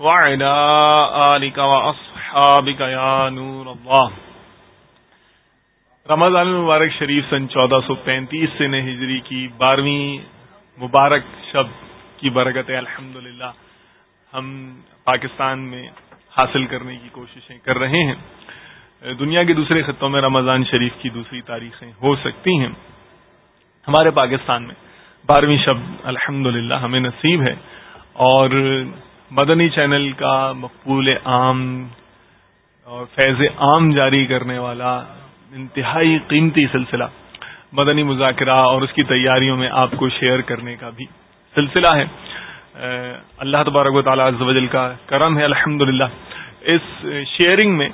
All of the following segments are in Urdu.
وعلى آلك وأصحابك يا نور الله. رمضان المبارک شریف سن چودہ سو پینتیس سے ہجری کی بارہویں مبارک شب کی برکت الحمد ہم پاکستان میں حاصل کرنے کی کوششیں کر رہے ہیں۔ دنیا کے دوسرے خطوں میں رمضان شریف کی دوسری تاریخیں ہو سکتی ہیں۔ ہمارے پاکستان میں بارہویں شب الحمد ہمیں نصیب ہے۔ اور مدنی چینل کا مقبول عام اور فیض عام جاری کرنے والا انتہائی قیمتی سلسلہ مدنی مذاکرہ اور اس کی تیاریوں میں آپ کو شیئر کرنے کا بھی سلسلہ ہے۔ اللہ تبارک و تعالیٰ وجل کا کرم ہے الحمد اس شیئرنگ میں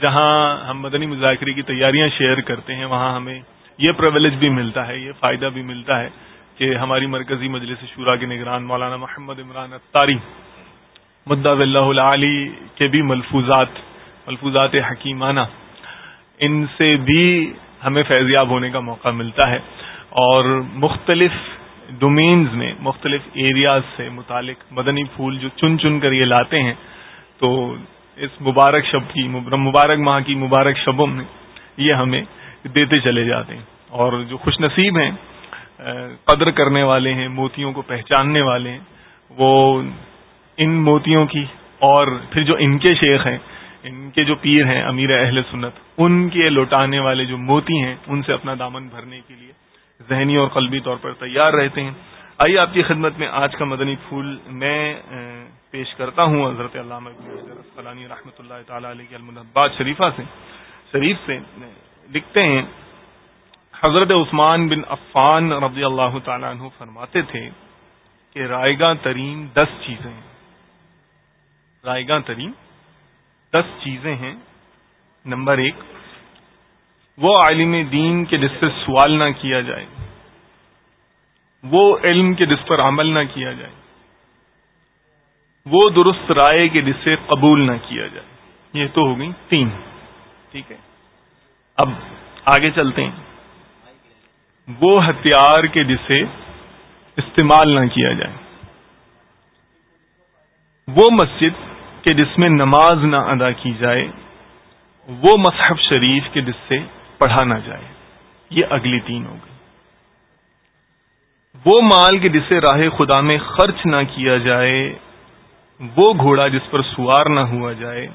جہاں ہم مدنی مذاکرے کی تیاریاں شیئر کرتے ہیں، وہاں ہمیں یہ پرولیج بھی ملتا ہے، یہ فائدہ بھی ملتا ہے کہ ہماری مرکزی مجلس شورا کے نگران مولانا محمد عمران اطاری مدعا اللہ علی کے بھی ملفوظات ملفوظات حکیمانہ، ان سے بھی ہمیں فیضیاب ہونے کا موقع ملتا ہے۔ اور مختلف ڈومینز میں، مختلف ایریاز سے متعلق مدنی پھول جو چن چن کر یہ لاتے ہیں، تو اس مبارک شب کی، مبارک ماہ کی مبارک شبوں میں یہ ہمیں دیتے چلے جاتے ہیں۔ اور جو خوش نصیب ہیں، قدر کرنے والے ہیں، موتیوں کو پہچاننے والے ہیں، وہ ان موتیوں کی اور پھر جو ان کے شیخ ہیں، ان کے جو پیر ہیں، امیر اہل سنت، ان کے لوٹانے والے جو موتی ہیں، ان سے اپنا دامن بھرنے کے لیے ذہنی اور قلبی طور پر تیار رہتے ہیں۔ آئیے آپ کی خدمت میں آج کا مدنی پھول میں پیش کرتا ہوں۔ حضرت علامہ رحمۃ اللہ تعالی علیہ المحباد شریفہ سے، شریف سے لکھتے ہیں۔ حضرت عثمان بن عفان رضی اللہ تعالیٰ عنہ فرماتے تھے کہ رائے گاہ ترین دس چیزیں ہیں ترین دس چیزیں ہیں۔ نمبر ایک، وہ عالم دین کے جس سے سوال نہ کیا جائے، وہ علم کے جس پر عمل نہ کیا جائے، وہ درست رائے کے جس سے قبول نہ کیا جائے۔ یہ تو ہو گئی تین۔ ٹھیک ہے؟ اب آگے چلتے ہیں۔ وہ ہتھیار کے جسے استعمال نہ کیا جائے۔ وہ مسجد کہ جس میں نماز نہ ادا کی جائے، وہ مصحف شریف کے جس سے پڑھا نہ جائے۔ یہ اگلی تین ہو گئی۔ وہ مال کے جسے راہ خدا میں خرچ نہ کیا جائے، وہ گھوڑا جس پر سوار نہ ہوا جائے۔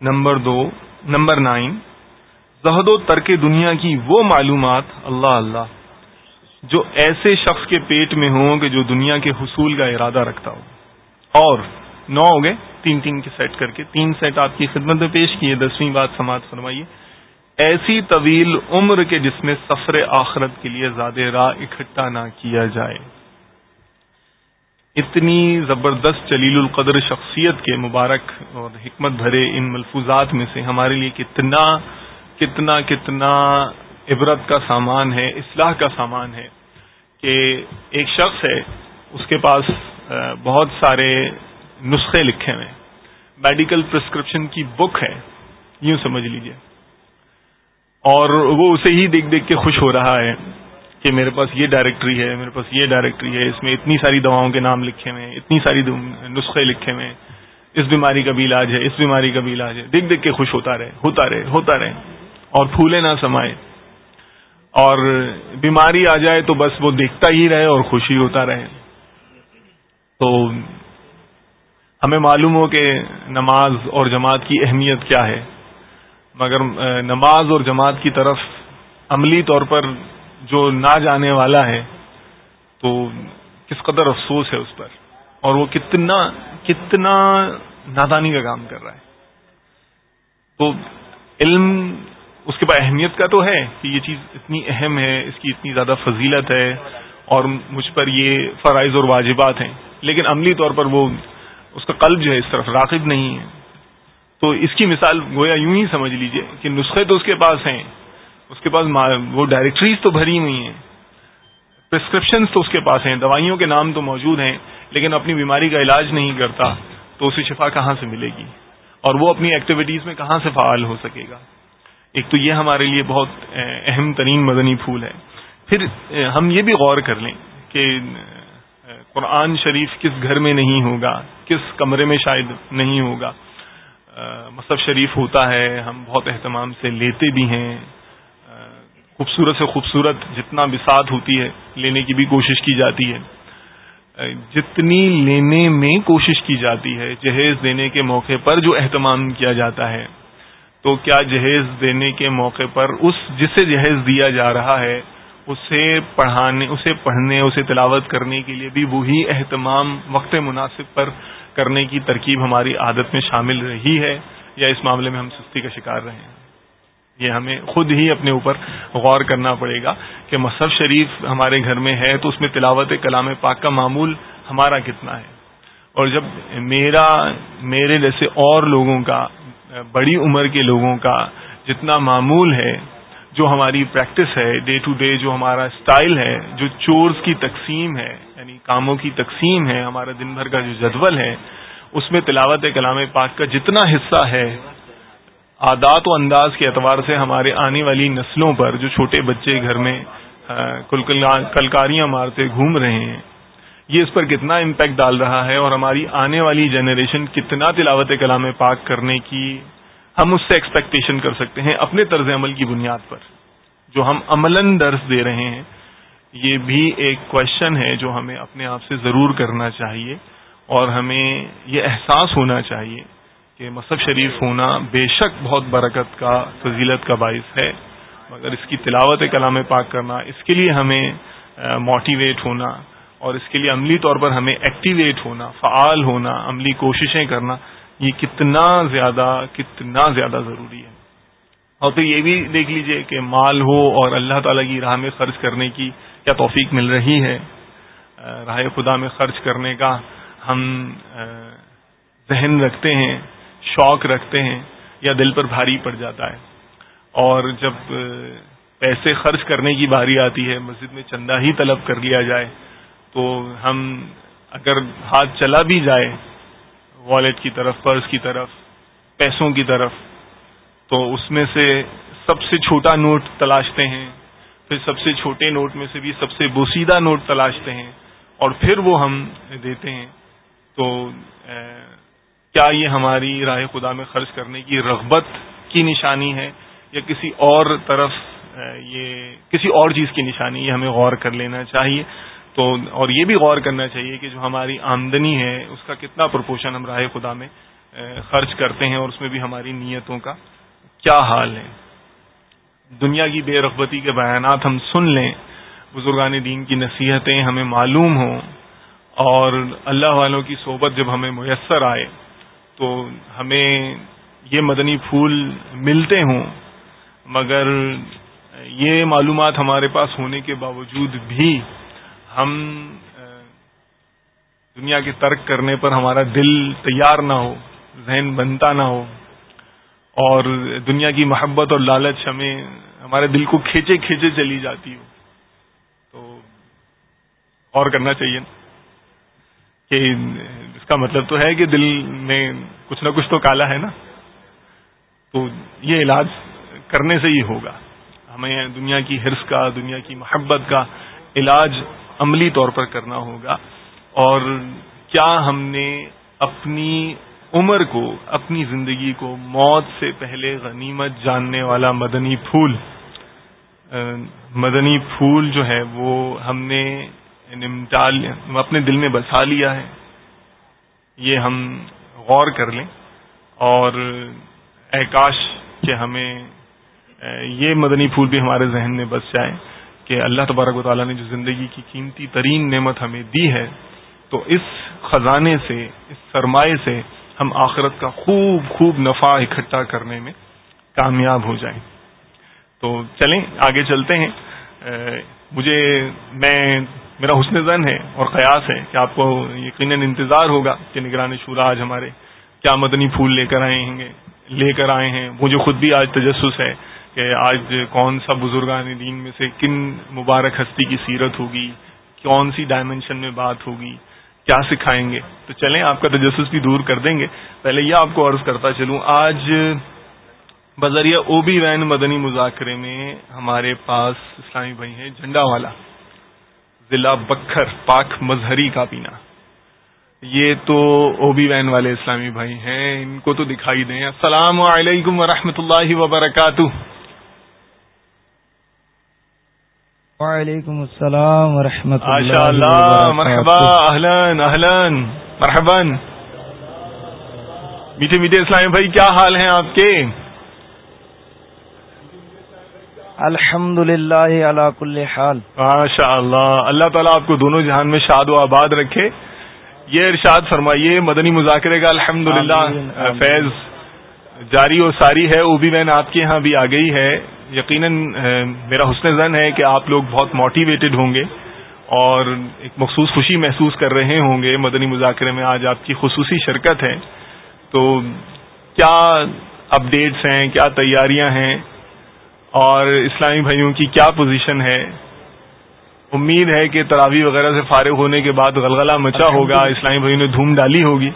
نمبر دو، نمبر نائن، زہد و ترک دنیا کی وہ معلومات اللہ اللہ، جو ایسے شخص کے پیٹ میں ہوں کہ جو دنیا کے حصول کا ارادہ رکھتا ہو۔ اور نو ہو گئے، تین تین کے سیٹ کر کے، تین سیٹ آپ کی خدمت میں پیش کیے دسویں بات سماعت فرمائیے۔ ایسی طویل عمر کے جس میں سفر آخرت کے لیے زیادہ راہ اکٹھا نہ کیا جائے۔ اتنی زبردست جلیل القدر شخصیت کے مبارک اور حکمت بھرے ان ملفوظات میں سے ہمارے لیے کتنا کتنا کتنا عبرت کا سامان ہے، اصلاح کا سامان ہے کہ ایک شخص ہے، اس کے پاس بہت سارے نسخے لکھے ہوئے میڈیکل پرسکرپشن کی بک ہے۔ یوں سمجھ لیجیے۔ اور وہ اسے ہی دیکھ دیکھ کے خوش ہو رہا ہے کہ میرے پاس یہ ڈائریکٹری ہے، میرے پاس یہ ڈائریکٹری ہے، اس میں اتنی ساری دواؤں کے نام لکھے ہوئے اتنی ساری نسخے لکھے ہوئے اس بیماری کا بھی علاج ہے، اس بیماری کا بھی علاج ہے۔ دیکھ دیکھ کے خوش ہوتا رہے ہوتا رہے ہوتا رہے۔ اور پھولے نہ سمائے۔ اور بیماری آ جائے تو بس وہ دیکھتا ہی رہے اور خوشی ہوتا رہے۔ تو ہمیں معلوم ہو کہ نماز اور جماعت کی اہمیت کیا ہے۔ مگر نماز اور جماعت کی طرف عملی طور پر جو نہ جانے والا ہے، تو کس قدر افسوس ہے اس پر؟ اور وہ کتنا کتنا نادانی کا کام کر رہا ہے۔ تو علم اس کے بعد اہمیت کا تو ہے کہ یہ چیز اتنی اہم ہے، اس کی اتنی زیادہ فضیلت ہے اور مجھ پر یہ فرائض اور واجبات ہیں۔ لیکن عملی طور پر وہ اس کا قلب جو ہے اس طرف راغب نہیں ہے۔ تو اس کی مثال گویا یوں ہی سمجھ لیجیے کہ نسخے تو اس کے پاس ہیں، اس کے پاس وہ ڈائریکٹریز تو بھری ہوئی ہیں۔ پرسکرپشنز تو اس کے پاس ہیں، دوائیوں کے نام تو موجود ہیں، لیکن اپنی بیماری کا علاج نہیں کرتا، تو اسے شفا کہاں سے ملے گی؟ اور وہ اپنی ایکٹیویٹیز میں کہاں سے فعال ہو سکے گا؟ ایک تو یہ ہمارے لیے بہت اہم ترین مدنی پھول ہے۔ پھر ہم یہ بھی غور کر لیں کہ قرآن شریف کس گھر میں نہیں ہوگا؟ کس کمرے میں شاید نہیں ہوگا۔ مصحف شریف ہوتا ہے، ہم بہت اہتمام سے لیتے بھی ہیں۔ خوبصورت سے خوبصورت جتنا بسات ہوتی ہے، لینے کی بھی کوشش کی جاتی ہے۔ جتنی لینے میں کوشش کی جاتی ہے، جہیز دینے کے موقع پر جو اہتمام کیا جاتا ہے، تو کیا جہیز دینے کے موقع پر اس جسے جہیز دیا جا رہا ہے اسے پڑھانے، اسے پڑھنے، اسے تلاوت کرنے کے لیے بھی وہی اہتمام وقت مناسب پر کرنے کی ترکیب ہماری عادت میں شامل رہی ہے یا اس معاملے میں ہم سستی کا شکار رہے ہیں۔ یہ ہمیں خود ہی اپنے اوپر غور کرنا پڑے گا کہ مصحف شریف ہمارے گھر میں ہے تو اس میں تلاوت کلام پاک کا معمول ہمارا کتنا ہے۔ اور جب میرا، میرے جیسے اور لوگوں کا، بڑی عمر کے لوگوں کا جتنا معمول ہے جو ہماری پریکٹس ہے ڈے ٹو ڈے جو ہمارا اسٹائل ہے، جو چورز کی تقسیم ہے یعنی کاموں کی تقسیم ہے، ہمارا دن بھر کا جو جدول ہے، اس میں تلاوت کلام پاک کا جتنا حصہ ہے عادات و انداز کے اعتبار سے ہمارے آنے والی نسلوں پر جو چھوٹے بچے گھر میں کلکاریاں مارتے گھوم رہے ہیں، یہ اس پر کتنا امپیکٹ ڈال رہا ہے اور ہماری آنے والی جنریشن کتنا تلاوت کلام پاک کرنے کی ہم اس سے ایکسپیکٹیشن کر سکتے ہیں اپنے طرز عمل کی بنیاد پر۔ جو ہم عملاً درس دے رہے ہیں، یہ بھی ایک کوشچن ہے جو ہمیں اپنے آپ سے ضرور کرنا چاہیے اور ہمیں یہ احساس ہونا چاہیے کہ مصحف شریف ہونا بے شک بہت برکت کا، فضیلت کا باعث ہے۔ مگر اس کی تلاوت کلام پاک کرنا، اس کے لیے ہمیں موٹیویٹ ہونا اور اس کے لیے عملی طور پر ہمیں ایکٹیویٹ ہونا، فعال ہونا، عملی کوششیں کرنا یہ کتنا زیادہ کتنا زیادہ ضروری ہے۔ اور پھر یہ بھی دیکھ لیجیے کہ مال ہو اور اللہ تعالی کی راہ میں خرچ کرنے کی کیا توفیق مل رہی ہے۔ راہ خدا میں خرچ کرنے کا ہم ذہن رکھتے ہیں، شوق رکھتے ہیں یا دل پر بھاری پڑ جاتا ہے۔ اور جب پیسے خرچ کرنے کی باری آتی ہے، مسجد میں چندہ ہی طلب کر لیا جائے تو ہم اگر ہاتھ چلا بھی جائے والیٹ کی طرف پرس کی طرف، پیسوں کی طرف، تو اس میں سے سب سے چھوٹا نوٹ تلاشتے ہیں، پھر سب سے چھوٹے نوٹ میں سے بھی سب سے بوسیدہ نوٹ تلاشتے ہیں، اور پھر وہ ہم دیتے ہیں. تو کیا یہ ہماری راہ خدا میں خرچ کرنے کی رغبت کی نشانی ہے یا کسی اور طرف یہ کسی اور چیز کی نشانی یہ ہمیں غور کر لینا چاہیے. تو اور یہ بھی غور کرنا چاہیے کہ جو ہماری آمدنی ہے، اس کا کتنا پرپوشن ہم راہ خدا میں خرچ کرتے ہیں اور اس میں بھی ہماری نیتوں کا کیا حال ہے۔ دنیا کی بے رغبتی کے بیانات ہم سن لیں، بزرگان دین کی نصیحتیں ہمیں معلوم ہوں اور اللہ والوں کی صحبت جب ہمیں میسر آئے تو ہمیں یہ مدنی پھول ملتے ہوں، مگر یہ معلومات ہمارے پاس ہونے کے باوجود بھی ہم دنیا کے ترک کرنے پر ہمارا دل تیار نہ ہو، ذہن بنتا نہ ہو، اور دنیا کی محبت اور لالچ ہمیں، ہمارے دل کو کھینچے کھینچے چلی جاتی ہو۔ تو اور کرنا چاہیے کہ اس کا مطلب تو ہے کہ دل میں کچھ نہ کچھ تو کالا ہے نا؟ تو یہ علاج کرنے سے ہی ہوگا۔ ہمیں دنیا کی حرص کا، دنیا کی محبت کا علاج عملی طور پر کرنا ہوگا اور کیا ہم نے اپنی عمر کو، اپنی زندگی کو موت سے پہلے غنیمت جاننے والا مدنی پھول مدنی پھول جو ہے وہ ہم نے نمٹال اپنے دل میں بسا لیا ہے، یہ ہم غور کر لیں۔ اور احکاش کہ ہمیں یہ مدنی پھول بھی ہمارے ذہن میں بس جائے کہ اللہ تبارک و تعالیٰ نے جو زندگی کی قیمتی ترین نعمت ہمیں دی ہے، تو اس خزانے سے، اس سرمایہ سے ہم آخرت کا خوب خوب نفع اکٹھا کرنے میں کامیاب ہو جائیں۔ تو چلیں، آگے چلتے ہیں۔ مجھے، میں، میرا حسن زن ہے اور قیاس ہے کہ آپ کو یقیناً انتظار ہوگا کہ نگران شورا آج ہمارے کیا مدنی پھول لے کر آئے ہیں گے، لے کر آئے ہیں۔ مجھے خود بھی آج تجسس ہے کہ آج کون سا بزرگان دین میں سے کن مبارک ہستی کی سیرت ہوگی؟ کون سی ڈائمنشن میں بات ہوگی؟ کیا سکھائیں گے؟ تو چلیں، آپ کا تجسس بھی دور کر دیں گے۔ پہلے یہ آپ کو عرض کرتا چلوں، آج بذریعہ او بی وین مدنی مذاکرے میں ہمارے پاس اسلامی بھائی ہیں جھنڈا والا، ضلع بکھر پاک مظہری کا پینا یہ تو او بی وین والے اسلامی بھائی ہیں، ان کو تو دکھائی دیں۔ السلام علیکم ورحمۃ اللہ وبرکاتہ۔ وعلیکم السلام ورحمۃ اللہ مرحبا اہلن اہلن مرحبن میٹھے میٹھے اسلامی بھائی کیا حال ہیں آپ کے؟ الحمد للہ کل حال۔ ماشاء اللہ اللہ تعالیٰ آپ کو دونوں جہان میں شاد و آباد رکھے۔ یہ ارشاد فرمائیے مدنی مذاکرے کا الحمد فیض جاری و ساری ہے وہ بھی میں نے آپ کے یہاں بھی آ گئی ہے۔ یقیناً میرا حسن زن ہے کہ آپ لوگ بہت موٹیویٹڈ ہوں گے اور ایک مخصوص خوشی محسوس کر رہے ہوں گے۔ مدنی مذاکرے میں آج آپ کی خصوصی شرکت ہے۔ تو کیا اپڈیٹس ہیں؟ کیا تیاریاں ہیں؟ اور اسلامی بھائیوں کی کیا پوزیشن ہے؟ امید ہے کہ تراوی وغیرہ سے فارغ ہونے کے بعد غلغلہ مچا ہوگا۔ اسلامی بھائیوں نے دھوم ڈالی ہوگی۔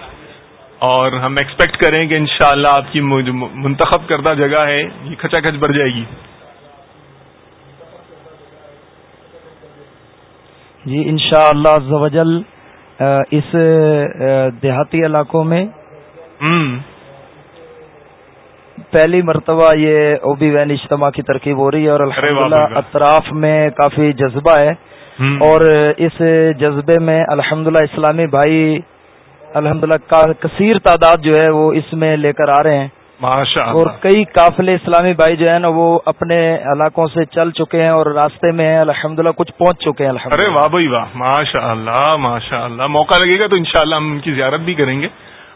اور ہم ایکسپیکٹ کریں کہ انشاءاللہ شاء آپ کی منتخب کردہ جگہ ہے یہ کھچا کھچ بڑھ جائے گی۔ جی انشاءاللہ شاء اللہ اس دیہاتی علاقوں میں پہلی مرتبہ یہ او بی وین اجتماع کی ترکیب ہو رہی ہے اور الحمدللہ اطراف میں کافی جذبہ ہے۔ اور اس جذبے میں الحمدللہ اسلامی بھائی الحمدللہ کثیر تعداد جو ہے وہ اس میں لے کر آ رہے ہیں۔ اور کئی قافلے اسلامی بھائی جو ہے نا وہ اپنے علاقوں سے چل چکے ہیں اور راستے میں الحمد للہ کچھ پہنچ چکے ہیں۔ ارے واہ بھائی واہ ماشاء اللہ ماشاء اللہ موقع لگے گا تو انشاءاللہ ہم ان کی زیارت بھی کریں گے۔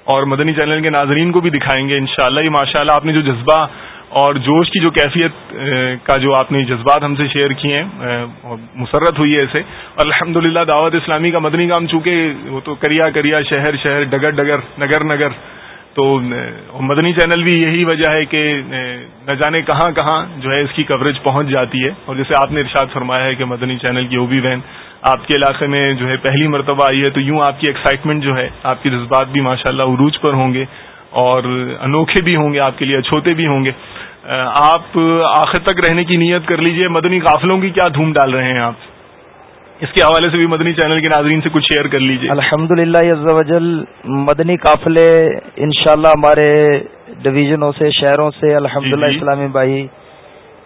اور مدنی چینل کے ناظرین کو بھی دکھائیں گے انشاءاللہ۔ یہ ماشاء اللہ آپ نے جو جذبہ اور جوش کی جو کیفیت کا جو آپ نے جذبات ہم سے شیئر کیے ہیں مسرت ہوئی ہے ایسے الحمد للہ دعوت اسلامی کا مدنی کام چونکہ وہ تو کریا کریا شہر شہر، ڈگر ڈگر، نگر نگر۔ تو مدنی چینل بھی یہی وجہ ہے کہ نہ جانے کہاں کہاں جو ہے اس کی کوریج پہنچ جاتی ہے۔ اور جیسے آپ نے ارشاد فرمایا ہے کہ مدنی چینل کی او بی وین آپ کے علاقے میں جو ہے پہلی مرتبہ آئی ہے، تو یوں آپ کی ایکسائٹمنٹ جو ہے، آپ کے جذبات بھی ماشاءاللہ عروج پر ہوں گے۔ اور انوکھے بھی ہوں گے آپ کے لیے اچھوتے بھی ہوں گے۔ آپ آخر تک رہنے کی نیت کر لیجیے مدنی قافلوں کی کیا دھوم ڈال رہے ہیں آپ؟ اس کے حوالے سے بھی مدنی چینل کے ناظرین سے کچھ شیئر کر لیجیے الحمد للہ مدنی قافلے انشاءاللہ ہمارے ڈویژنوں سے شہروں سے الحمد للہ جی، جی۔ اسلامی بھائی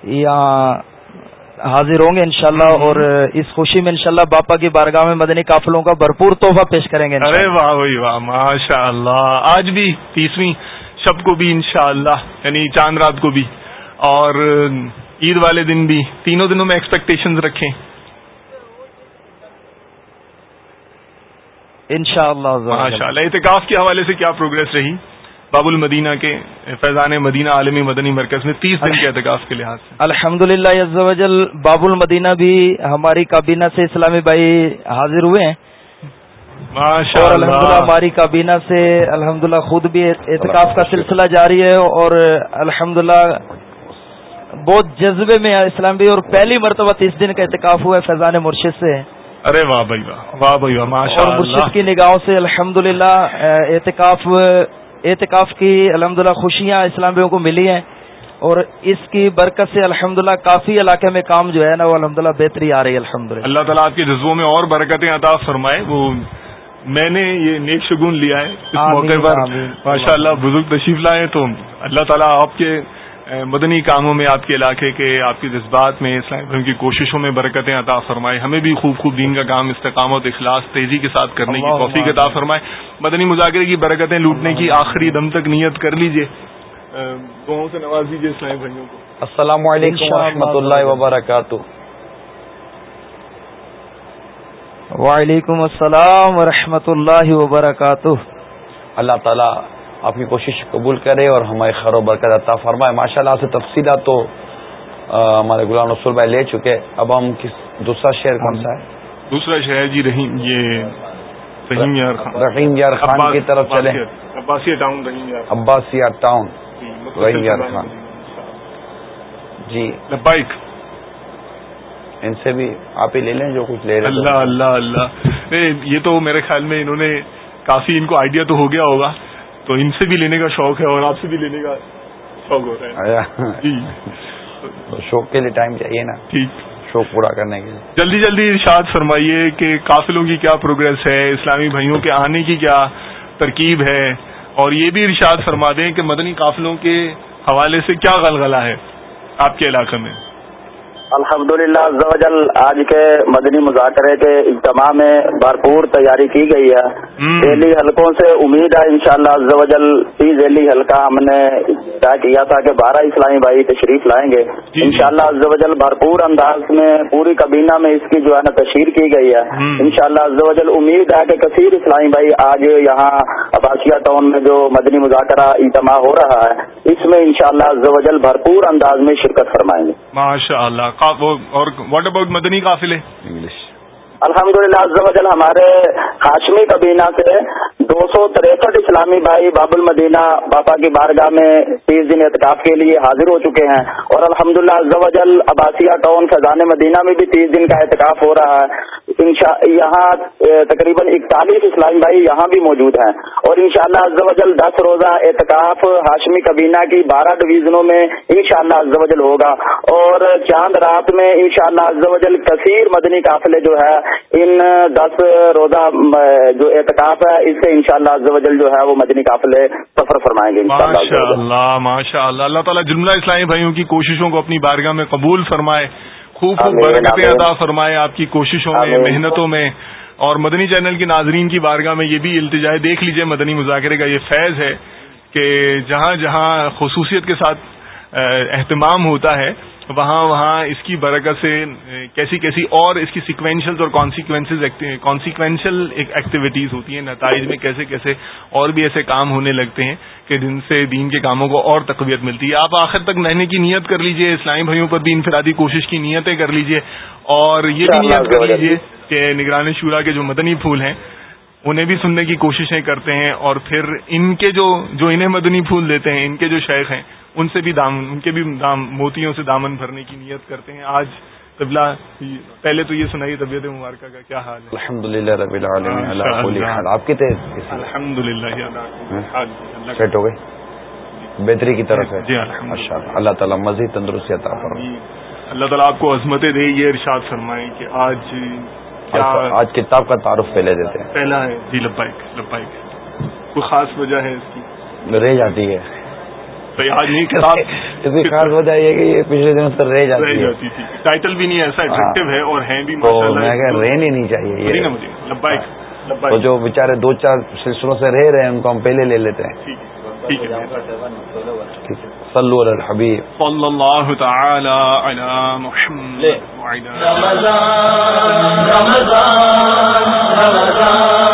یہاں حاضر ہوں گے انشاءاللہ اور اس خوشی میں انشاءاللہ باپا کی بارگاہ میں مدنی قافلوں کا بھرپور تحفہ پیش کریں گے ارے واہ واہ ماشاء اللہ آج بھی تیسویں شب کو بھی انشاءاللہ یعنی چاند رات کو بھی۔ اور عید والے دن بھی۔ تینوں دنوں میں ایکسپیکٹیشن رکھیں۔ ان شاء اللہ ماشاء اللہ اعتکاف کے حوالے سے کیا پروگرس رہی؟ باب المدینہ کے فیضان مدینہ عالمی مدنی مرکز میں تیس دن کے اعتکاف کے لحاظ سے۔ الحمد للہ باب المدینہ بھی ہماری کابینہ سے اسلامی بھائی حاضر ہوئے ہیں۔ اور الحمد للہ ہماری کابینہ سے الحمد خود بھی اعتکاف کا سلسلہ جاری ہے اور الحمد بہت جذبے میں اسلام بھی اور پہلی مرتبہ تیس دن کا اعتکاف ہوا ہے فیضان مرشد سے۔ ارے واہ بھائی واہ واہ بھائی واہ مرشد کی نگاہوں سے الحمد للہ اعتکاف اعتکاف کی الحمد للہ خوشیاں اسلامیوں کو ملی ہیں اور اس کی برکت سے الحمد للہ کافی علاقے میں کام جو ہے نا وہ الحمد للہ بہتری آ رہی ہے الحمد للہ اللہ تعالیٰ آپ کے جذبوں میں اور برکتیں عطا فرمائے وہ میں نے یہ نیک شگون لیا ہے۔ اس موقع پر ماشاء اللہ بزرگ تشریف لائے تو اللہ تعالیٰ آپ کے مدنی کاموں میں آپ کے علاقے کے آپ کے جذبات میں اسلام کی کوششوں میں برکتیں عطا فرمائے۔ ہمیں بھی خوب خوب دین کا کام استقامت اخلاص تیزی کے ساتھ کرنے کی توفیق عطا فرمائے۔ مدنی مذاکرے کی برکتیں لوٹنے کی آخری دم تک نیت کر لیجیے سے نواز دیجیے اسلام بھائیوں کو۔ السلام علیکم و اللہ وبرکاتہ۔ وعلیکم السلام ورحمۃ اللہ وبرکاتہ۔ اللہ تعالیٰ آپ کی کوشش قبول کرے اور ہمارے خیر و برکت عطا فرمائے۔ ماشاء اللہ سے تفصیلات تو ہمارے غلام رسول بھائی لے چکے۔ اب ہم کس دوسرا شہر کون سا ہے؟ دوسرا شہر جی رحیم یہ رحیم یار خان۔ کی طرف چلے عباسیہ ٹاؤن عباسیہ ٹاؤن رحیم یار خان۔ جی۔ لبائک ان سے بھی آپ ہی لے لیں جو کچھ لے رہے اللہ اللہ اللہ۔ یہ تو میرے خیال میں انہوں نے کافی ان کو آئیڈیا تو ہو گیا ہوگا۔ تو ان سے بھی لینے کا شوق ہے اور آپ سے بھی لینے کا شوق ہو رہا ہے۔ جی۔ شوق کے لیے ٹائم چاہیے نا۔ ٹھیک شوق پورا کرنے کے لیے۔ جلدی جلدی ارشاد فرمائیے کہ قافلوں کی کیا پروگرس ہے اسلامی بھائیوں کے آنے کی کیا ترکیب ہے؟ اور یہ بھی ارشاد فرما دیں کہ مدنی قافلوں کے حوالے سے کیا غلغلہ ہے آپ کے علاقے میں۔ الحمد للہ آج کے مدنی مذاکرے کے اجتماع میں بھرپور تیاری کی گئی ہے۔ ذیلی حلقوں سے امید ہے انشاءاللہ شاء اللہ ذیلی حلقہ ہم نے طے کیا تھا کہ بارہ اسلامی بھائی تشریف لائیں گے۔ جی، جی۔ ان شاء اللہ بھرپور انداز میں پوری کابینہ میں اس کی جو ہے نا تشہیر کی گئی ہے۔ ان شاء اللہ امید ہے کہ کثیر اسلامی بھائی آج یہاں عباسیہ ٹاؤن میں جو مدنی مذاکرہ اجتماع ہو رہا ہے اس میں انشاءاللہ شاء اللہ بھرپور انداز میں شرکت فرمائیں گے۔ ماشاء اللہ اور واٹ اباؤٹ مدنی قافلے؟ انگلش الحمد للہ ہمارے ہاشمی کبینہ سے دو سو تریسٹھ اسلامی بھائی باب المدینہ باپا کی بارگاہ میں تیس دن اعتکاف کے لیے حاضر ہو چکے ہیں اور الحمد للہ عباسیہ ٹاؤن فضان مدینہ میں بھی تیس دن کا اعتکاف ہو رہا ہے۔ یہاں تقریباً اکتالیس اسلامی بھائی یہاں بھی موجود ہیں۔ اور انشاءاللہ شاء اللہ دس روزہ اعتکاف ہاشمی کبینہ کی بارہ ڈویژنوں میں انشاءاللہ شاء اللہ ہوگا۔ اور چاند رات میں انشاءاللہ شاء اللہ کثیر مدنی قافلے جو ہے، ان دس روزہ جو اعتکاف ہے، اس سے انشاءاللہ شاء اللہ جو ہے، وہ مدنی قافلے سفر فرمائیں گے ماشاء اللہ ماشاء اللہ اللہ تعالیٰ جملہ اسلامی بھائیوں کی کوششوں کو اپنی بارگاہ میں قبول فرمائے۔ خوب خوب برکتیں ادا فرمائے آپ کی کوششوں میں محنتوں میں۔ اور مدنی چینل کی ناظرین کی بارگاہ میں یہ بھی التجائے دیکھ لیجیے مدنی مذاکرے کا یہ فیض ہے کہ جہاں جہاں خصوصیت کے ساتھ اہتمام ہوتا ہے وہاں وہاں اس کی برکت سے کیسی کیسی اور اس کی سیکوینشل اور کانسیکوینسز کانسیکوینشل ایکٹیویٹیز ہوتی ہیں۔ نتائج میں کیسے کیسے اور بھی ایسے کام ہونے لگتے ہیں کہ جن سے دین کے کاموں کو اور تقویت ملتی ہے۔ آپ آخر تک رہنے کی نیت کر لیجیے اسلامی بھائیوں پر بھی انفرادی کوشش کی نیتیں کر لیجیے۔ اور یہ بھی نیت کر لیجیے کہ نگران شورا کے جو مدنی پھول ہیں انہیں بھی سننے کی کوششیں کرتے ہیں۔ اور پھر ان کے جو جو انہیں مدنی پھول دیتے ہیں ان کے جو شیخ ہیں ان سے بھی دامن ان کے بھی دام موتیوں سے دامن بھرنے کی نیت کرتے ہیں۔ آج طبلہ پہلے تو یہ سنائیے طبیعت مبارکہ کا کیا حال ہے؟ الحمد للہ رب العالمین آپ کی الحمد للہ ہو گئے؟ بہتری کی طرف ہے۔ جی اللہ۔ تعالیٰ مزید تندرستی عطا فرمائے۔ اللہ تعالیٰ آپ کو عظمتیں دے یہ ارشاد فرمائیں کہ آج آج کتاب کا تعارف پہلے دیتے ہیں۔ پہلا ہے۔ جی لبائک لبائک کوئی خاص وجہ ہے اس کی؟ رہ جاتی ہے۔ آج کتاب خاص وجہ یہ کہ یہ پچھلے دنوں سے رہ جاتی تھی۔ ٹائٹل بھی نہیں ایسا اٹریکٹو ہے اور ہیں بھی رہنی نہیں چاہیے لبائک تو جو بےچارے دو چار سلسلوں سے رہ رہے ہیں ان کو ہم پہلے لے لیتے ہیں۔ ٹھیک ہے صلو علی الحبیب۔ صلی اللہ تعالی علی محمد رمضان رمضان۔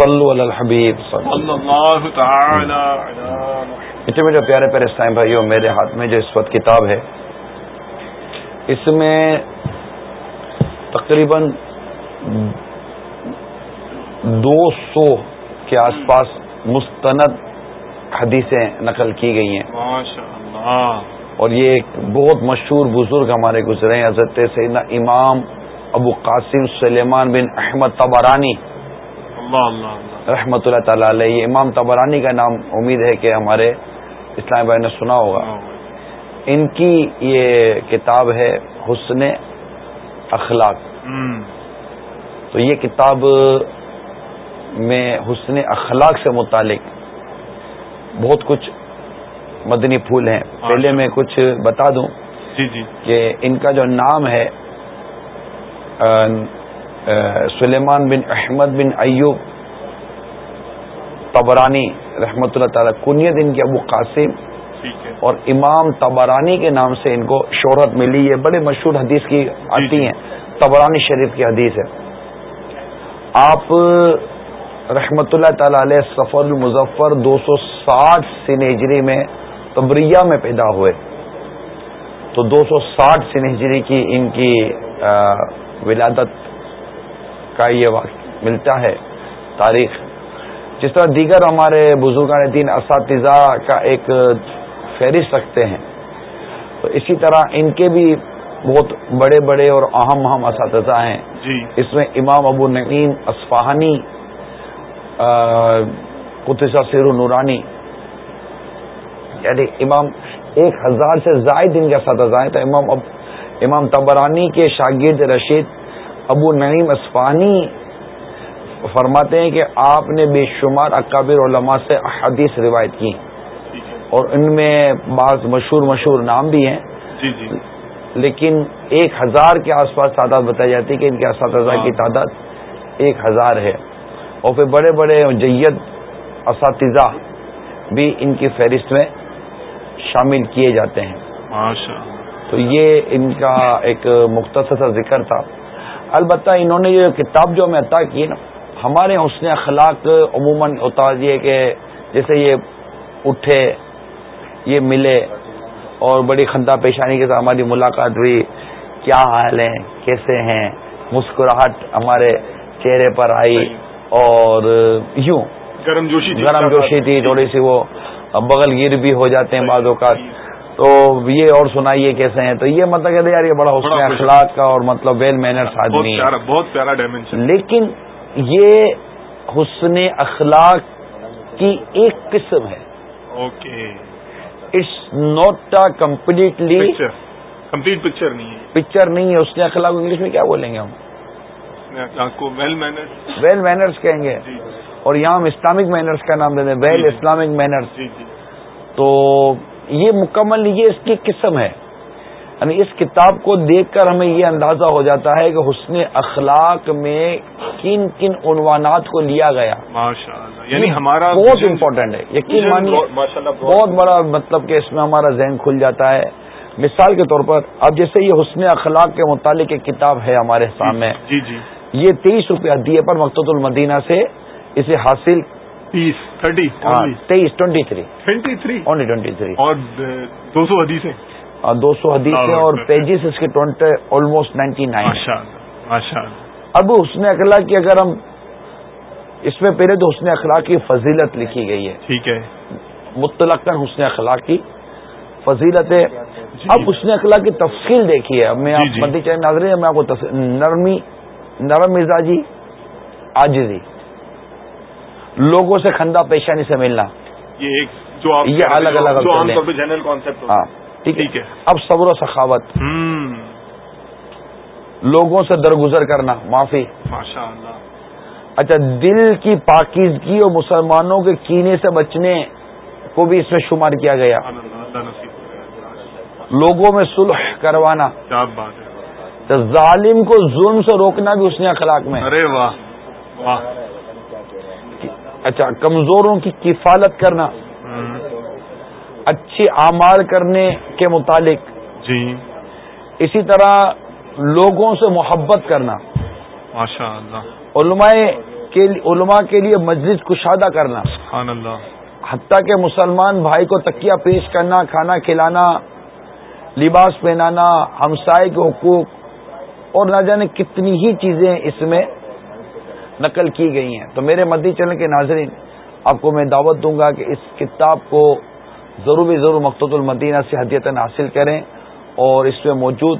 صلو علی الحبیب. صلی اللہ تعالی میٹھے میں جو پیارے پیارے اسلام بھائیوں میرے ہاتھ میں جو اس وقت کتاب ہے اس میں تقریباً دو سو کے آس پاس مستند حدیثیں نقل کی گئی ہیں۔ اور یہ ایک بہت مشہور بزرگ ہمارے گزرے ہیں حضرت سیدنا امام ابو قاسم سلیمان بن احمد تبارانی رحمۃ اللہ تعالی علیہ یہ امام تبرانی کا نام امید ہے کہ ہمارے اسلام بھائی نے سنا ہوگا۔ ان کی یہ کتاب ہے حسن اخلاق۔ تو یہ کتاب میں حسن اخلاق سے متعلق بہت کچھ مدنی پھول ہیں۔ پہلے میں کچھ بتا دوں جی جی۔ کہ ان کا جو نام ہے سلیمان بن احمد بن ایوب تبرانی رحمۃ اللہ تعالی کنیت ان کے ابو قاسم۔ اور امام تبرانی کے نام سے ان کو شہرت ملی ہے بڑے مشہور حدیث کی جی، آتی جی۔ ہیں۔ تبرانی شریف کی حدیث ہے۔ آپ رحمۃ اللہ تعالی علیہ سفر المظفر دو سو ساٹھ سنہجری میں تبریہ میں پیدا ہوئے۔ تو دو سو ساٹھ سنہجری کی ان کی ولادت کا یہ وقت ملتا ہے۔ تاریخ۔ جس طرح دیگر ہمارے بزرگان دین اساتذہ کا ایک فہرست رکھتے ہیں تو اسی طرح ان کے بھی بہت بڑے بڑے اور اہم اہم اساتذہ ہیں۔ جی۔ اس میں امام ابو نعیم اسفہانی قطصہ سیر نورانی یعنی امام ایک ہزار سے زائد ان کے اساتذہ ہیں۔ تو امام اب امام تبرانی کے شاگرد رشید ابو نعیم اسفانی فرماتے ہیں کہ آپ نے بے شمار اکابر علماء سے حدیث روایت کی اور ان میں بعض مشہور مشہور نام بھی ہیں۔ جی جی۔ لیکن ایک ہزار کے آس پاس تعداد بتائی جاتی ہے کہ ان کے اساتذہ کی تعداد ایک ہزار ہے۔ اور پھر بڑے بڑے جید اساتذہ بھی ان کی فہرست میں شامل کیے جاتے ہیں۔ تو یہ ان کا ایک مختصر سا ذکر تھا۔ البتہ انہوں نے یہ کتاب جو ہمیں عطا کی نا ہمارے حسن اخلاق عموماً ہوتا یہ کہ جیسے یہ اٹھے یہ ملے اور بڑی خندہ پیشانی کے ساتھ ہماری ملاقات ہوئی کیا حال ہیں کیسے ہیں مسکراہٹ ہمارے چہرے پر آئی اور یوں گرم جوشی گرم جوشی تھی تھوڑی سی وہ بغل گیر بھی ہو جاتے ہیں بعض اوقات۔ تو یہ اور سنائیے کیسے ہیں؟ تو یہ مطلب کہتے یار یہ بڑا حسن اخلاق کا اور مطلب ویل مینرس آدمی بہت پیارا ڈائمینشن لیکن یہ حسن اخلاق کی ایک قسم ہے۔ Okay it's not a completely complete picture نہیں ہے۔ پکچر نہیں ہے۔ اس نے اخلاق انگلش میں کیا بولیں گے ہم؟ ویل مینرس ویل مینرس کہیں گے۔ اور یہاں ہم اسلامک مینرس کا نام دیتے ہیں۔ ویل اسلامک مینرس تو یہ مکمل یہ اس کی قسم ہے۔ یعنی اس کتاب کو دیکھ کر ہمیں یہ اندازہ ہو جاتا ہے کہ حسن اخلاق میں کن کن عنوانات کو لیا گیا۔ یعنی ہمارا بہت امپورٹنٹ ہے۔ یقین مانیے بہت بڑا مطلب کہ اس میں ہمارا ذہن کھل جاتا ہے۔ مثال کے طور پر اب جیسے یہ حسن اخلاق کے متعلق ایک کتاب ہے ہمارے سامنے۔ جی جی۔ یہ تیئیس روپیہ دیے پر مقت المدینہ سے اسے حاصل تیس تھرٹی تیئیس twenty three. Twenty three. Only twenty three. اور دو سو حدیثیں۔ دو سو حدیثیں اور پیجز اس کے ٹوینٹی آلموسٹ نائنٹی نائن اب حسن اخلاق کی اگر ہم اس میں پہلے تو حسن اخلاق کی فضیلت لکھی گئی ہے۔ ٹھیک ہے۔ مطلق حسن اخلاق کی فضیلت۔ ہے جی۔ اب حسن اخلاق کی تفصیل دیکھیے۔ اب میں جی آپ چاہے ناظرین میں آپ کو نرمی نرم مزاجی آجزی لوگوں سے کھندا پیشانی سے ملنا۔ یہ ایک جو یہ الگ الگ جنرل کانسیپٹ ہاں ٹھیک ہے۔ اب صبر و سخاوت۔ لوگوں سے درگزر کرنا معافی۔ ماشاء اللہ اچھا دل کی پاکیزگی اور مسلمانوں کے کینے سے بچنے کو بھی اس میں شمار کیا گیا۔ لوگوں میں صلح کروانا۔ کیا بات ہے۔ ظالم کو ظلم سے روکنا بھی اس نے اخلاق میں۔ ارے واہ واہ۔ اچھا کمزوروں کی کفالت کرنا اچھے اعمال کرنے کے متعلق۔ جی۔ اسی طرح لوگوں سے محبت کرنا۔ ماشاء اللہ علماء کے علماء کے لیے مجلس کشادہ کرنا۔ سبحان اللہ حتیٰ کہ مسلمان بھائی کو تکیہ پیش کرنا کھانا کھلانا لباس پہنانا ہمسائے کے حقوق اور نہ جانے کتنی ہی چیزیں اس میں نقل کی گئی ہیں۔ تو میرے مدی چینل کے ناظرین، آپ کو میں دعوت دوں گا کہ اس کتاب کو ضرور ضرور مقت المدینہ سے حدیت حاصل کریں اور اس میں موجود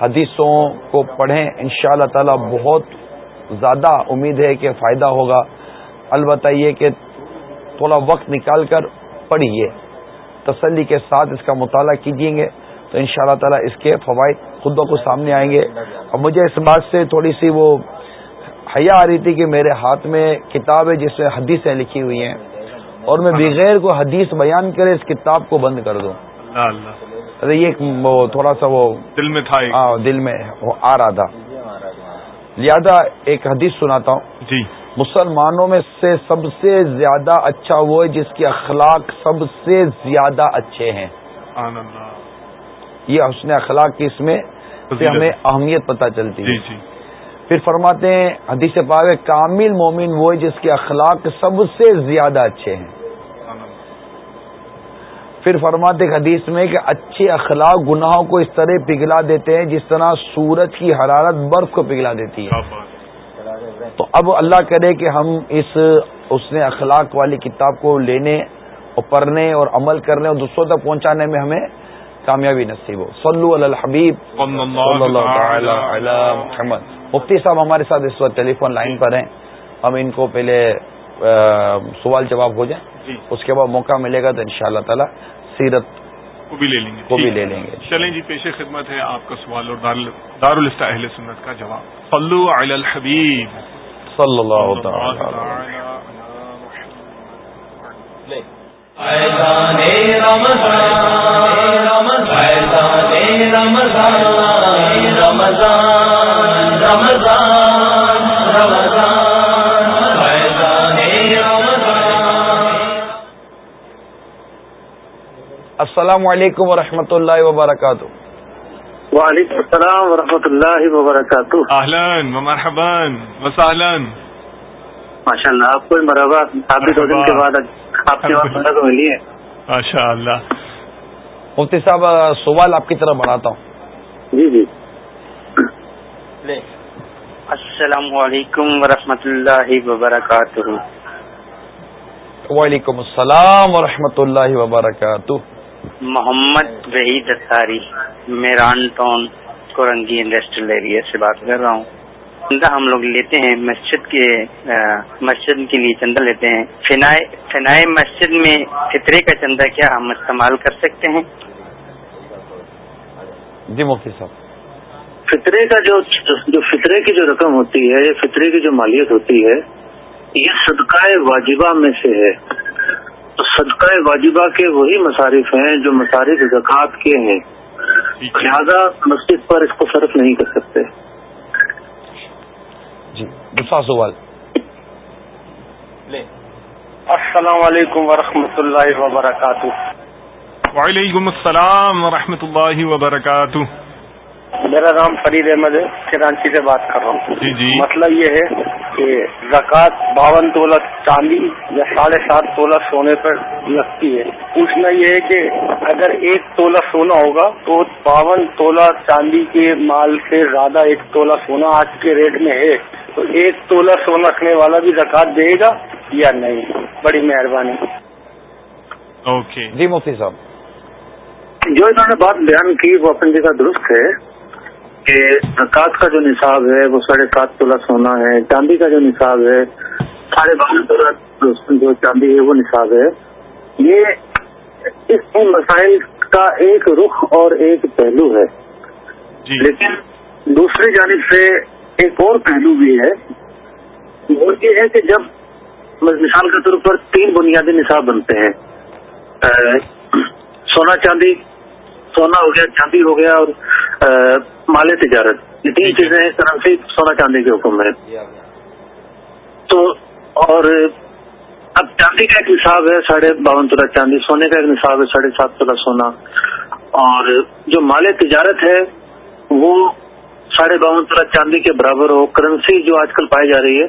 حدیثوں کو پڑھیں۔ ان شاء اللہ تعالی بہت زیادہ امید ہے کہ فائدہ ہوگا۔ البتہ یہ کہ تھوڑا وقت نکال کر پڑھیے۔ تسلی کے ساتھ اس کا مطالعہ کیجیے گے۔ تو ان شاء اللہ تعالیٰ اس کے فوائد خود بخود سامنے آئیں گے۔ اور مجھے اس بات سے تھوڑی سی وہ حیا آ رہی تھی کہ میرے ہاتھ میں کتاب ہے جس میں حدیثیں لکھی ہوئی ہیں اور میں بغیر کو حدیث بیان کرے اس کتاب کو بند کر دوں۔ ارے یہ تھوڑا سا وہ دل میں تھا ہاں دل میں وہ آ رہا تھا۔ لہذا ایک حدیث سناتا ہوں۔ جی۔ مسلمانوں میں سے سب سے زیادہ اچھا وہ ہے جس کے اخلاق سب سے زیادہ اچھے ہیں۔ یہ حسن اخلاق کی اس میں ہمیں اہمیت پتہ چلتی ہے۔ جی جی۔ پھر فرماتے ہیں، حدیث پاک کامل مومن وہ ہے جس کے اخلاق سب سے زیادہ اچھے ہیں۔ پھر فرماتے حدیث میں کہ اچھے اخلاق گناہوں کو اس طرح پگھلا دیتے ہیں جس طرح سورج کی حرارت برف کو پگھلا دیتی ہے۔ تو اب اللہ کرے کہ ہم اس اس نے اخلاق والی کتاب کو لینے اور پڑھنے اور عمل کرنے اور دوسروں تک پہنچانے میں ہمیں کامیابی نصیب ہو۔ صلو علی الحبیب۔ محمد مفتی صاحب ہمارے ساتھ اس وقت ٹیلی فون لائن پر ہیں۔ ہم ان کو پہلے سوال جواب ہو جائیں جی۔ اس کے بعد موقع ملے گا تو ان شاء اللہ تعالی سیرت کو بھی لے لیں گے۔ کو بھی لے لیں گے۔ چلیں جی پیش خدمت ہے آپ کا سوال اور دار السطا اہل سنت کا جواب۔ صلو علی الحبیب۔ صلی اللہ تعالی۔ السلام علیکم ورحمۃ اللہ وبرکاتہ۔ وعلیکم السلام ورحمۃ اللہ وبرکاتہ۔ اہلن مرحبان وسہلن ماشاء اللہ آپ کو مرحبا آپ دو دن کے بعد آپ کے پاس ملی ہے۔ ماشاء اللہ مفتی صاحب سوال آپ کی طرف بڑھاتا ہوں۔ جی جی۔ السلام علیکم ورحمۃ اللہ وبرکاتہ۔ وعلیکم السلام ورحمۃ اللہ وبرکاتہ۔ Muhammad Waheed Attari Meeran town Korangi industrial area سے بات کر رہا ہوں۔ چندہ ہم لوگ لیتے ہیں مسجد کے مسجد کے لیے چندہ لیتے ہیں۔ فنائے مسجد میں فطرے کا چندہ کیا ہم استعمال کر سکتے ہیں؟ جی مفتی صاحب۔ فطرے کا جو جو فطرے کی جو رقم ہوتی ہے فطرے کی جو مالیت ہوتی ہے یہ صدقہ واجبہ میں سے ہے۔ تو صدقہ واجبہ کے وہی مصارف ہیں جو مصارف زکوٰۃ کے ہیں۔ لہذا مسجد پر اس کو صرف نہیں کر سکتے۔ جی دوسرا سوال۔ السلام علیکم ورحمۃ اللہ وبرکاتہ۔ وعلیکم السلام ورحمۃ اللہ وبرکاتہ۔ میرا نام فرید احمد ہے کراچی سے بات کر رہا ہوں۔ جی جی۔ مسئلہ یہ ہے کہ زکوٰۃ باون تولہ چاندی یا ساڑھے سات تولہ سونے پر لگتی ہے۔ پوچھنا یہ ہے کہ اگر ایک تولہ سونا ہوگا تو باون تولہ چاندی کے مال سے زیادہ ایک تولہ سونا آج کے ریٹ میں ہے۔ تو ایک تولہ سونا رکھنے والا بھی زکوٰۃ دے گا یا نہیں؟ بڑی مہربانی۔ اوکے۔ جی مفتی صاحب۔ جو انہوں نے بات بیان کی وہ اپنی جگہ درست ہے۔ کہ زکوٰۃ کا جو نصاب ہے وہ ساڑھے سات تولہ سونا ہے چاندی کا جو نصاب ہے ساڑھے بارہ تولہ جو چاندی ہے وہ نصاب ہے۔ یہ اس ان مسائل کا ایک رخ اور ایک پہلو ہے۔ جی۔ لیکن دوسری جانب سے ایک اور پہلو بھی ہے۔ وہ یہ ہے کہ جب مثال کے طور پر تین بنیادی نصاب بنتے ہیں سونا چاندی سونا ہو گیا چاندی ہو گیا اور مال تجارت۔ یہ تین چیزیں کرنسی سونا چاندی کے حکم میں۔ تو اور اب چاندی کا ایک نصاب ہے ساڑھے باون تولہ چاندی۔ سونے کا ایک نصاب ہے ساڑھے سات تولہ سونا۔ اور جو مال تجارت ہے وہ ساڑھے باون تولہ چاندی کے برابر ہو۔ کرنسی جو آج کل پائی جا رہی ہے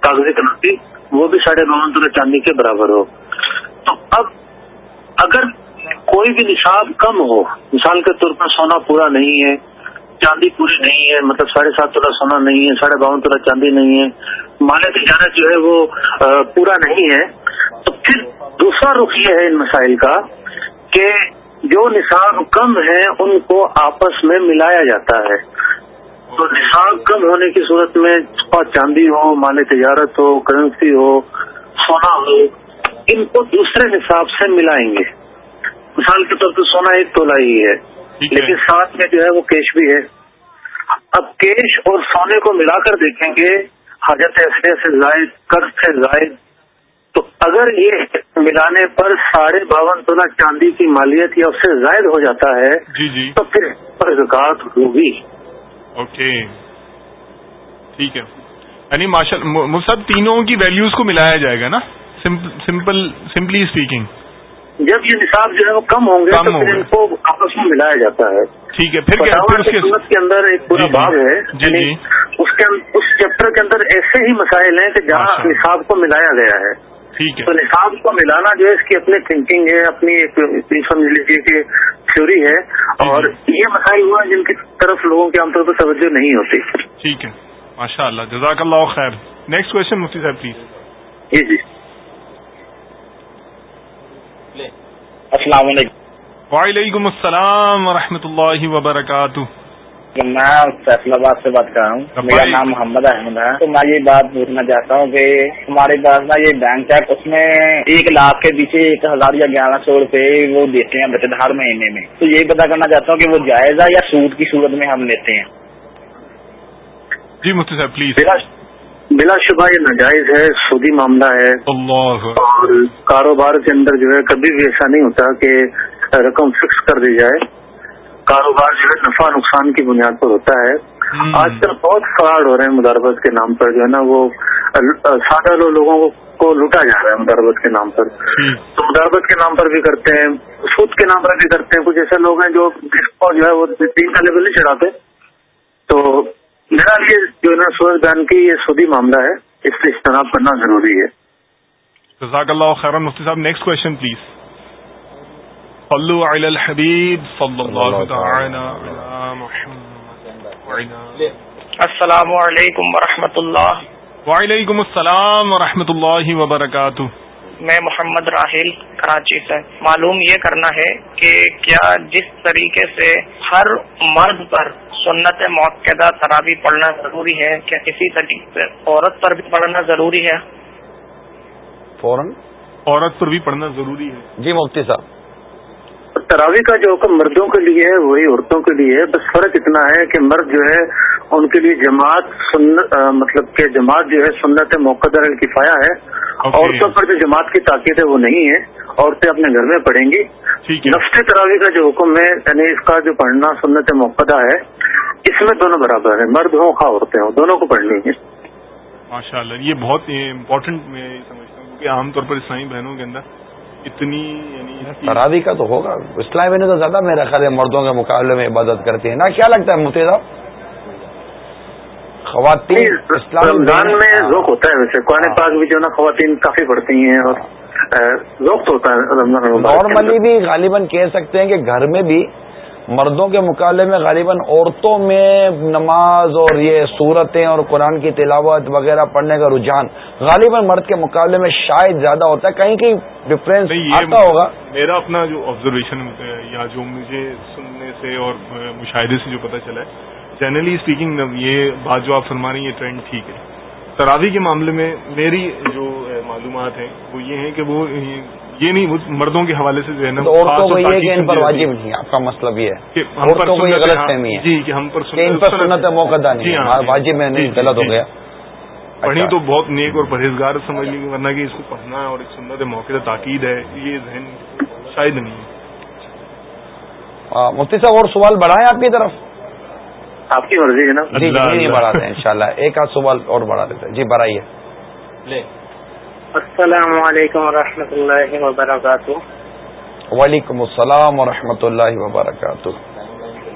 کاغذی کرنسی وہ بھی ساڑھے باون تولہ چاندی کے برابر ہو۔ تو اب اگر کوئی بھی نصاب کم ہو، مثال کے طور پر سونا پورا نہیں ہے، چاندی پوری نہیں ہے مطلب ساڑھے سات تولہ سونا نہیں ہے، ساڑھے باون تولہ چاندی نہیں ہے مال تجارت جو ہے وہ پورا نہیں ہے۔ تو پھر دوسرا رخ یہ ہے ان مسائل کا کہ جو نصاب کم ہے ان کو آپس میں ملایا جاتا ہے۔ تو نصاب کم ہونے کی صورت میں چاندی ہو مال تجارت ہو، کرنسی ہو، سونا ہو، ان کو دوسرے نصاب سے ملائیں گے۔ مثال کے طور پر سونا ایک تولا ہی ہے لیکن ساتھ میں جو ہے وہ کیش بھی ہے۔ اب کیش اور سونے کو ملا کر دیکھیں گے حاجت ایسے سے زائد قرض سے زائد۔ تو اگر یہ ملانے پر ساڑھے باون تولا چاندی کی مالیت یا اس سے زائد ہو جاتا ہے جی جی۔ تو پھر پر زکات ہوگی۔ اوکے۔ ٹھیک ہے۔ یعنی ماشاء مصحف تینوں کی ویلیوز کو ملایا جائے گا نا؟ سمپل سمپلی اسپیکنگ جب یہ نصاب جو ہے وہ کم ہوں گے تو پھر ان کو آپس میں ملایا جاتا ہے۔ ٹھیک ہے پھر سورت کے اندر ایک پورا باب ہے۔ جی اس کے اس چیپٹر کے اندر ایسے ہی مسائل ہیں کہ جہاں نصاب کو ملایا گیا ہے۔ ٹھیک ہے۔ تو نصاب کو ملانا جو ہے اس کی اپنی تھنکنگ ہے اپنی ایک سمجھ لیجیے کہ تھیوری ہے۔ اور یہ مسائل ہوا جن کی طرف لوگوں کے عام طور پر توجہ نہیں ہوتی۔ ٹھیک ہے۔ ماشاء اللہ جزاک اللہ خیر۔ نیکسٹ کوشچن مفتی صاحب پلیز جی جی۔ السلام علیکم۔ وعلیکم السلام ورحمۃ اللہ وبرکاتہ۔ میں فیصلہ آباد سے بات کر رہا ہوں۔ میرا نام محمد احمد ہے۔ تو میں یہ بات پوچھنا چاہتا ہوں کہ ہمارے پاس نا یہ بینک ہے اس میں ایک لاکھ کے پیچھے ایک ہزار یا گیارہ سو روپے وہ دیتے ہیں بچت ہر مہینے میں۔ تو یہی پتا کرنا چاہتا ہوں کہ وہ جائز ہے یا سود کی صورت میں ہم لیتے ہیں۔ جی مفتی صاحب پلیز بلا شبہ یہ ناجائز ہے سودی معاملہ ہے۔ اللہ۔ اور کاروبار کے اندر جو ہے کبھی بھی ایسا نہیں ہوتا کہ رقم فکس کر دی جائے۔ کاروبار جو ہے نفع نقصان کی بنیاد پر ہوتا ہے۔ آج کل بہت فراڈ ہو رہے ہیں مداربت کے نام پر جو ہے نا وہ سادہ لوگوں کو لوٹا جا رہا ہے مداربت کے نام پر۔ تو مداربت کے نام پر بھی کرتے ہیں سود کے نام پر بھی کرتے ہیں۔ کچھ ایسے لوگ ہیں جو جو ہے وہ تین کا لیول نہیں چڑھاتے۔ تو میرا یہ جو ہے نا سورج بیان کی یہ سودی معاملہ ہے اس سے اجتناب کرنا ضروری ہے۔ جزاک اللہ خیر مفتی صاحب نیکسٹ کوشچن پلیز صلو علی الحبیب صلی اللہ تعالی علی محمد. السلام علیکم ورحمۃ اللہ وعلیکم السلام ورحمۃ اللہ وبرکاتہ۔ میں محمد راہل کراچی سے۔ معلوم یہ کرنا ہے کہ کیا جس طریقے سے ہر مرد پر سنت موقع تراوی پڑھنا ضروری ہے کیا اسی طریقے عورت پر بھی پڑھنا ضروری ہے؟ فوراً؟ عورت پر بھی پڑھنا ضروری ہے۔ جی مفتی صاحب۔ تراوی کا جو حکم مردوں کے لیے ہے وہی عورتوں کے لیے ہے۔ بس فرق اتنا ہے کہ مرد جو ہے ان کے لیے جماعت مطلب کہ جماعت جو ہے سنت موقع الکفایا ہے۔ عورتوں پر جو جماعت کی تاکید ہے وہ نہیں ہے۔ عورتیں اپنے گھر میں پڑھیں گی۔ نفس تراوی کا جو حکم ہے یعنی اس کا جو پڑھنا سنت موقع ہے اس میں دونوں برابر ہے مرد ہوں خواہ عورتیں ہوں دونوں کو پڑھنی ہے ماشاء اللہ یہ بہت امپورٹنٹ میں سمجھتا ہوں کیونکہ عام طور پر اسلامی بہنوں کے اندر اتنی یعنی تراوی کا تو ہوگا۔ اسلامی بہنیں تو زیادہ میرا خیال ہے مردوں کے مقابلے میں عبادت کرتی ہیں۔ نا کیا لگتا ہے مفتی صاحب۔ خواتین رمضان میں ذوق ہوتا ہے ویسے۔ قرآن پاک بھی جو نا خواتین کافی پڑھتی ہیں اور ذوق ہوتا ہے رمضان نارملی بھی غالباً کہہ سکتے ہیں کہ گھر میں بھی مردوں کے مقابلے میں غالباً عورتوں میں نماز اور یہ صورتیں اور قرآن کی تلاوت وغیرہ پڑھنے کا رجحان غالباً مرد کے مقابلے میں شاید زیادہ ہوتا ہے۔ کہیں کہیں ڈفرینس آتا ہوگا۔ میرا اپنا جو آبزرویشن یا جو مجھے سننے سے اور مشاہدے سے جو پتہ چلا ہے جنرلی اسپیکنگ یہ بات جو آپ فرما رہی ہیں یہ ٹرینڈ ٹھیک ہے۔ تراوی کے معاملے میں میری جو معلومات ہیں وہ یہ ہیں کہ وہ یہ نہیں مردوں کے حوالے سے جو ہے نا عورتوں کو یہ کہ ان پر واجب نہیں آپ کا مطلب یہ ہے۔ عورتوں کو یہ غلط فہمی ہے۔ جی کہ ہم پر سنت موقع نہیں ہے واجب میں نہیں غلط ہو گیا۔ پڑھی تو بہت نیک اور پرہیزگار سمجھ لیں گے ورنہ کہ اس کو پڑھنا اور ایک سنت موقع تاکید ہے یہ ذہن شاید نہیں ہے۔ مفتی صاحب اور سوال بڑھائیں آپ کی طرف۔ آپ کی مرضی ہے نا؟ جی جی نہیں بڑھاتے ہیں انشاءاللہ۔ ایک آدھ سوال اور بڑھا دیتے ہیں۔ جی بڑھائیے السلام علیکم ورحمۃ اللہ وبرکاتہ۔ وعلیکم السلام ورحمۃ اللہ وبرکاتہ۔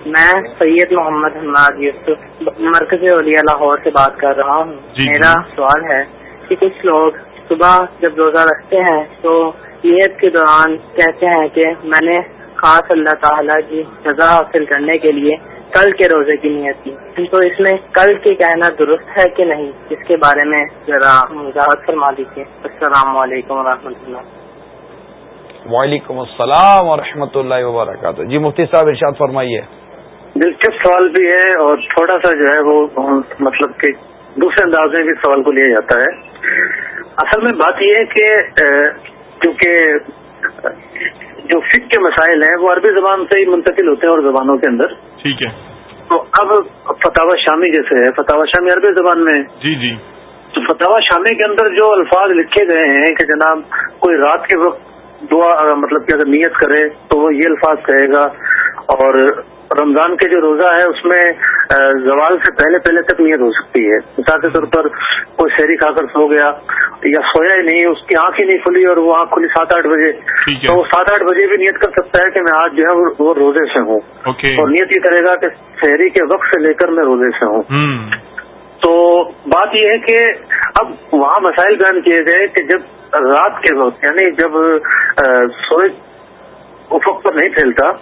میں سید محمد حماد یوسف مرکز ولی لاہور سے بات کر رہا ہوں۔ جی میرا سوال ہے کہ کچھ لوگ صبح جب روزہ رکھتے ہیں تو نیت کے دوران کہتے ہیں کہ میں نے خاص اللہ تعالی کی سزا حاصل کرنے کے لیے کل کے روزے کی نیت کی۔ تو اس میں کل کے کہنا درست ہے کہ نہیں؟ اس کے بارے میں ذرا وضاحت فرما دیجیے السلام علیکم و اللہ۔ وعلیکم السلام و اللہ وبرکاتہ۔ جی مفتی صاحب ارشاد فرمائیے۔ دلچسپ سوال بھی ہے اور تھوڑا سا جو ہے وہ مطلب کہ دوسرے انداز میں بھی سوال کو لیا جاتا ہے۔ اصل میں بات یہ ہے کہ فک کے مسائل ہیں وہ عربی زبان سے ہی منتقل ہوتے ہیں اور زبانوں کے اندر۔ ٹھیک ہے۔ تو اب فتح شامی جیسے ہے فتح شامی عربی زبان میں۔ جی جی۔ تو فتح شامی کے اندر جو الفاظ لکھے گئے ہیں کہ جناب کوئی رات کے وقت دعا مطلب کہ اگر نیت کرے تو وہ یہ الفاظ کہے گا اور رمضان کے جو روزہ ہے اس میں زوال سے پہلے پہلے تک نیت ہو سکتی ہے۔ مثال کے طور پر کوئی شہری کھا کر سو گیا یا سویا ہی نہیں اس کی آنکھ ہی نہیں کھلی اور وہ آنکھ کھلی سات آٹھ بجے۔ تو وہ سات آٹھ بجے بھی نیت کر سکتا ہے کہ میں آج جو ہے وہ روزے سے ہوں۔ اور نیت یہ کرے گا کہ شہری کے وقت سے لے کر میں روزے سے ہوں۔ تو بات یہ ہے کہ اب وہاں مسائل بیان کیے گئے کہ جب رات کے وقت یعنی جب سورج افق پر نہیں پھیلتا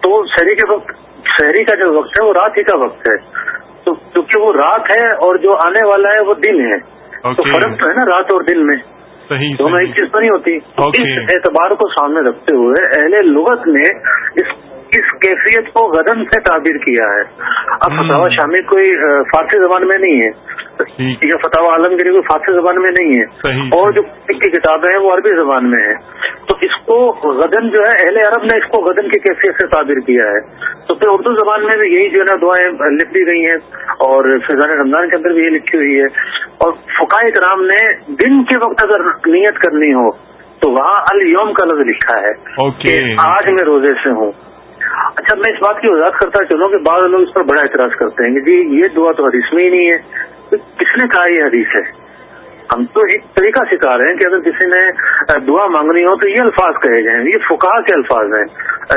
تو شہری کے وقت شہری کا جو وقت ہے وہ رات ہی کا وقت ہے۔ تو کیونکہ وہ رات ہے اور جو آنے والا ہے وہ دن ہے۔ تو فرق تو ہے نا رات اور دن میں۔ دونوں ایک چیز تو نہیں ہوتی۔ اس اعتبار کو سامنے رکھتے ہوئے اہل لغت نے اس اس کیفیت کو غدن سے تعبیر کیا ہے؟ اب فتح شامی کوئی فارسی زبان میں نہیں ہے۔ ٹھیک۔ ہے فتح عالمگیری کوئی فارسی زبان میں نہیں ہے۔ اور جو کی کتابیں ہیں وہ عربی زبان میں ہیں۔ تو اس کو غدن جو ہے اہل عرب نے اس کو غدن کی کیفیت سے تعبیر کیا ہے۔ تو پھر اردو زبان میں بھی یہی جو ہے نا دعائیں لکھ دی گئی ہیں۔ اور فیضان رمضان کے اندر بھی یہ لکھی ہوئی ہے۔ اور فقائے کرام نے دن کے وقت اگر نیت کرنی ہو تو وہاں الوم کا لفظ لکھا ہے کہ آج میں روزے سے ہوں۔ اچھا میں اس بات کی وضاحت کرتا چلوں کہ بعض لوگ اس پر بڑا اعتراض کرتے ہیں کہ جی یہ دعا تو حدیث میں ہی نہیں ہے۔ کس نے کہا یہ حدیث ہے؟ ہم تو ایک طریقہ سکھا رہے ہیں کہ اگر کسی نے دعا مانگنی ہو تو یہ الفاظ کہے جائیں، یہ فکا کے الفاظ ہیں۔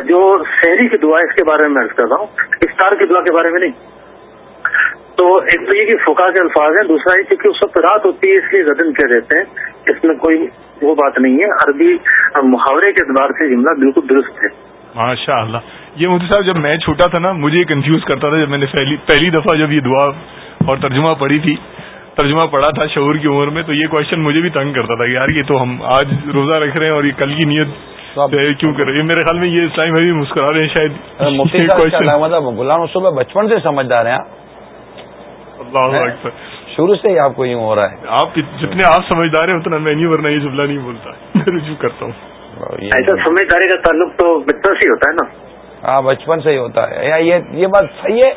جو شہری کی دعا اس کے بارے میں میں کر رہا ہوں۔ افطار کی دعا کے بارے میں نہیں۔ تو ایک تو یہ کہ فکا کے الفاظ ہیں، دوسرا یہ کیونکہ اس وقت رات ہوتی ہے، اس لیے غدن کہہ دیتے ہیں۔ اس میں کوئی وہ بات نہیں ہے۔ عربی محاورے کے اعتبار سے جملہ بالکل درست ہے۔ ماشاء اللہ یہ مودی صاحب جب میں چھوٹا تھا نا مجھے کنفیوز کرتا تھا جب میں نے پہلی دفعہ جب یہ دعا اور ترجمہ پڑھی تھی ترجمہ پڑھا تھا شعور کی عمر میں تو یہ کوشچن مجھے بھی تنگ کرتا تھا کہ یار یہ تو ہم آج روزہ رکھ رہے ہیں اور یہ کل کی نیت کیوں کر رہے ہیں میرے خیال میں یہ اسلام بھی مسکرا رہے ہیں شاید۔ غلام صبح بچپن سے سمجھدار ہیں شروع سے ہی آپ کو یوں ہو رہا ہے۔ آپ جتنے آپ سمجھدار ہیں اتنا میں نہیں ورنہ یہ جملہ نہیں بولتا۔ میں رجوع کرتا ہوں۔ ایسا سمجھداری کا تعلق تو بچپن سے ہی ہوتا ہے نا۔ ہاں بچپن سے ہی ہوتا ہے۔ یہ بات صحیح ہے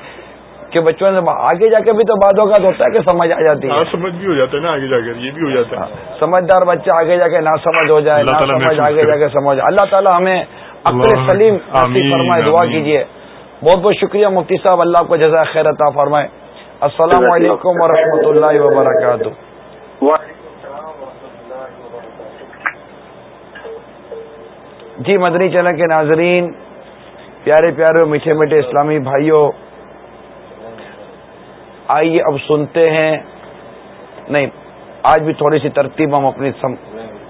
کہ بچپن سے آگے جا کے بھی تو بعد اوقات ہوتا ہے کہ سمجھ آ جاتی ہے۔ ہاں، سمجھ بھی ہو جاتا ہے نا آگے جا کے یہ بھی ہو جاتا ہے۔ ہاں، سمجھدار بچہ آگے جا کے نہ سمجھ ہو جائے نہ سمجھ آگے جا کے سمجھ۔ اللہ تعالیٰ ہمیں عقل سلیم فرمائے دعا کیجیے۔ بہت بہت شکریہ مفتی صاحب اللہ کو جزا خیر عطا فرمائے۔ السلام علیکم و اللہ وبرکاتہ۔ جی مدنی چینل کے ناظرین پیارے پیارے میٹھے میٹھے اسلامی بھائیوں آئیے اب سنتے ہیں نہیں آج بھی تھوڑی سی ترتیب ہم اپنی سم...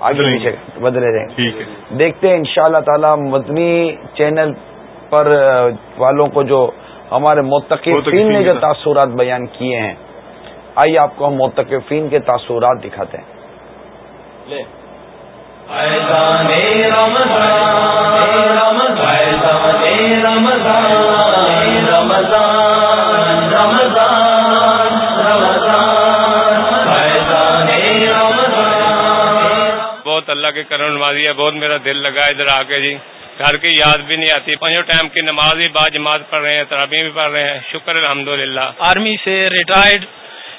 آگے نیچے بدلے رہیں۔ گے دیکھتے ہیں ان شاء اللہ تعالی مدنی چینل پر والوں کو جو ہمارے متقفین نے جو تاثرات بیان کیے ہیں۔ آئیے آپ کو ہم متقفین کے تاثرات دکھاتے ہیں۔ بہت اللہ کے کرم نمازی ہے بہت میرا دل لگا ادھر آ کے جی۔ گھر کی یاد بھی نہیں آتی۔ پانچوں ٹائم کی نماز بھی بعد جماعت پڑھ رہے ہیں ترابی بھی پڑھ رہے ہیں۔ شکر الحمد للہ آرمی سے ریٹائرڈ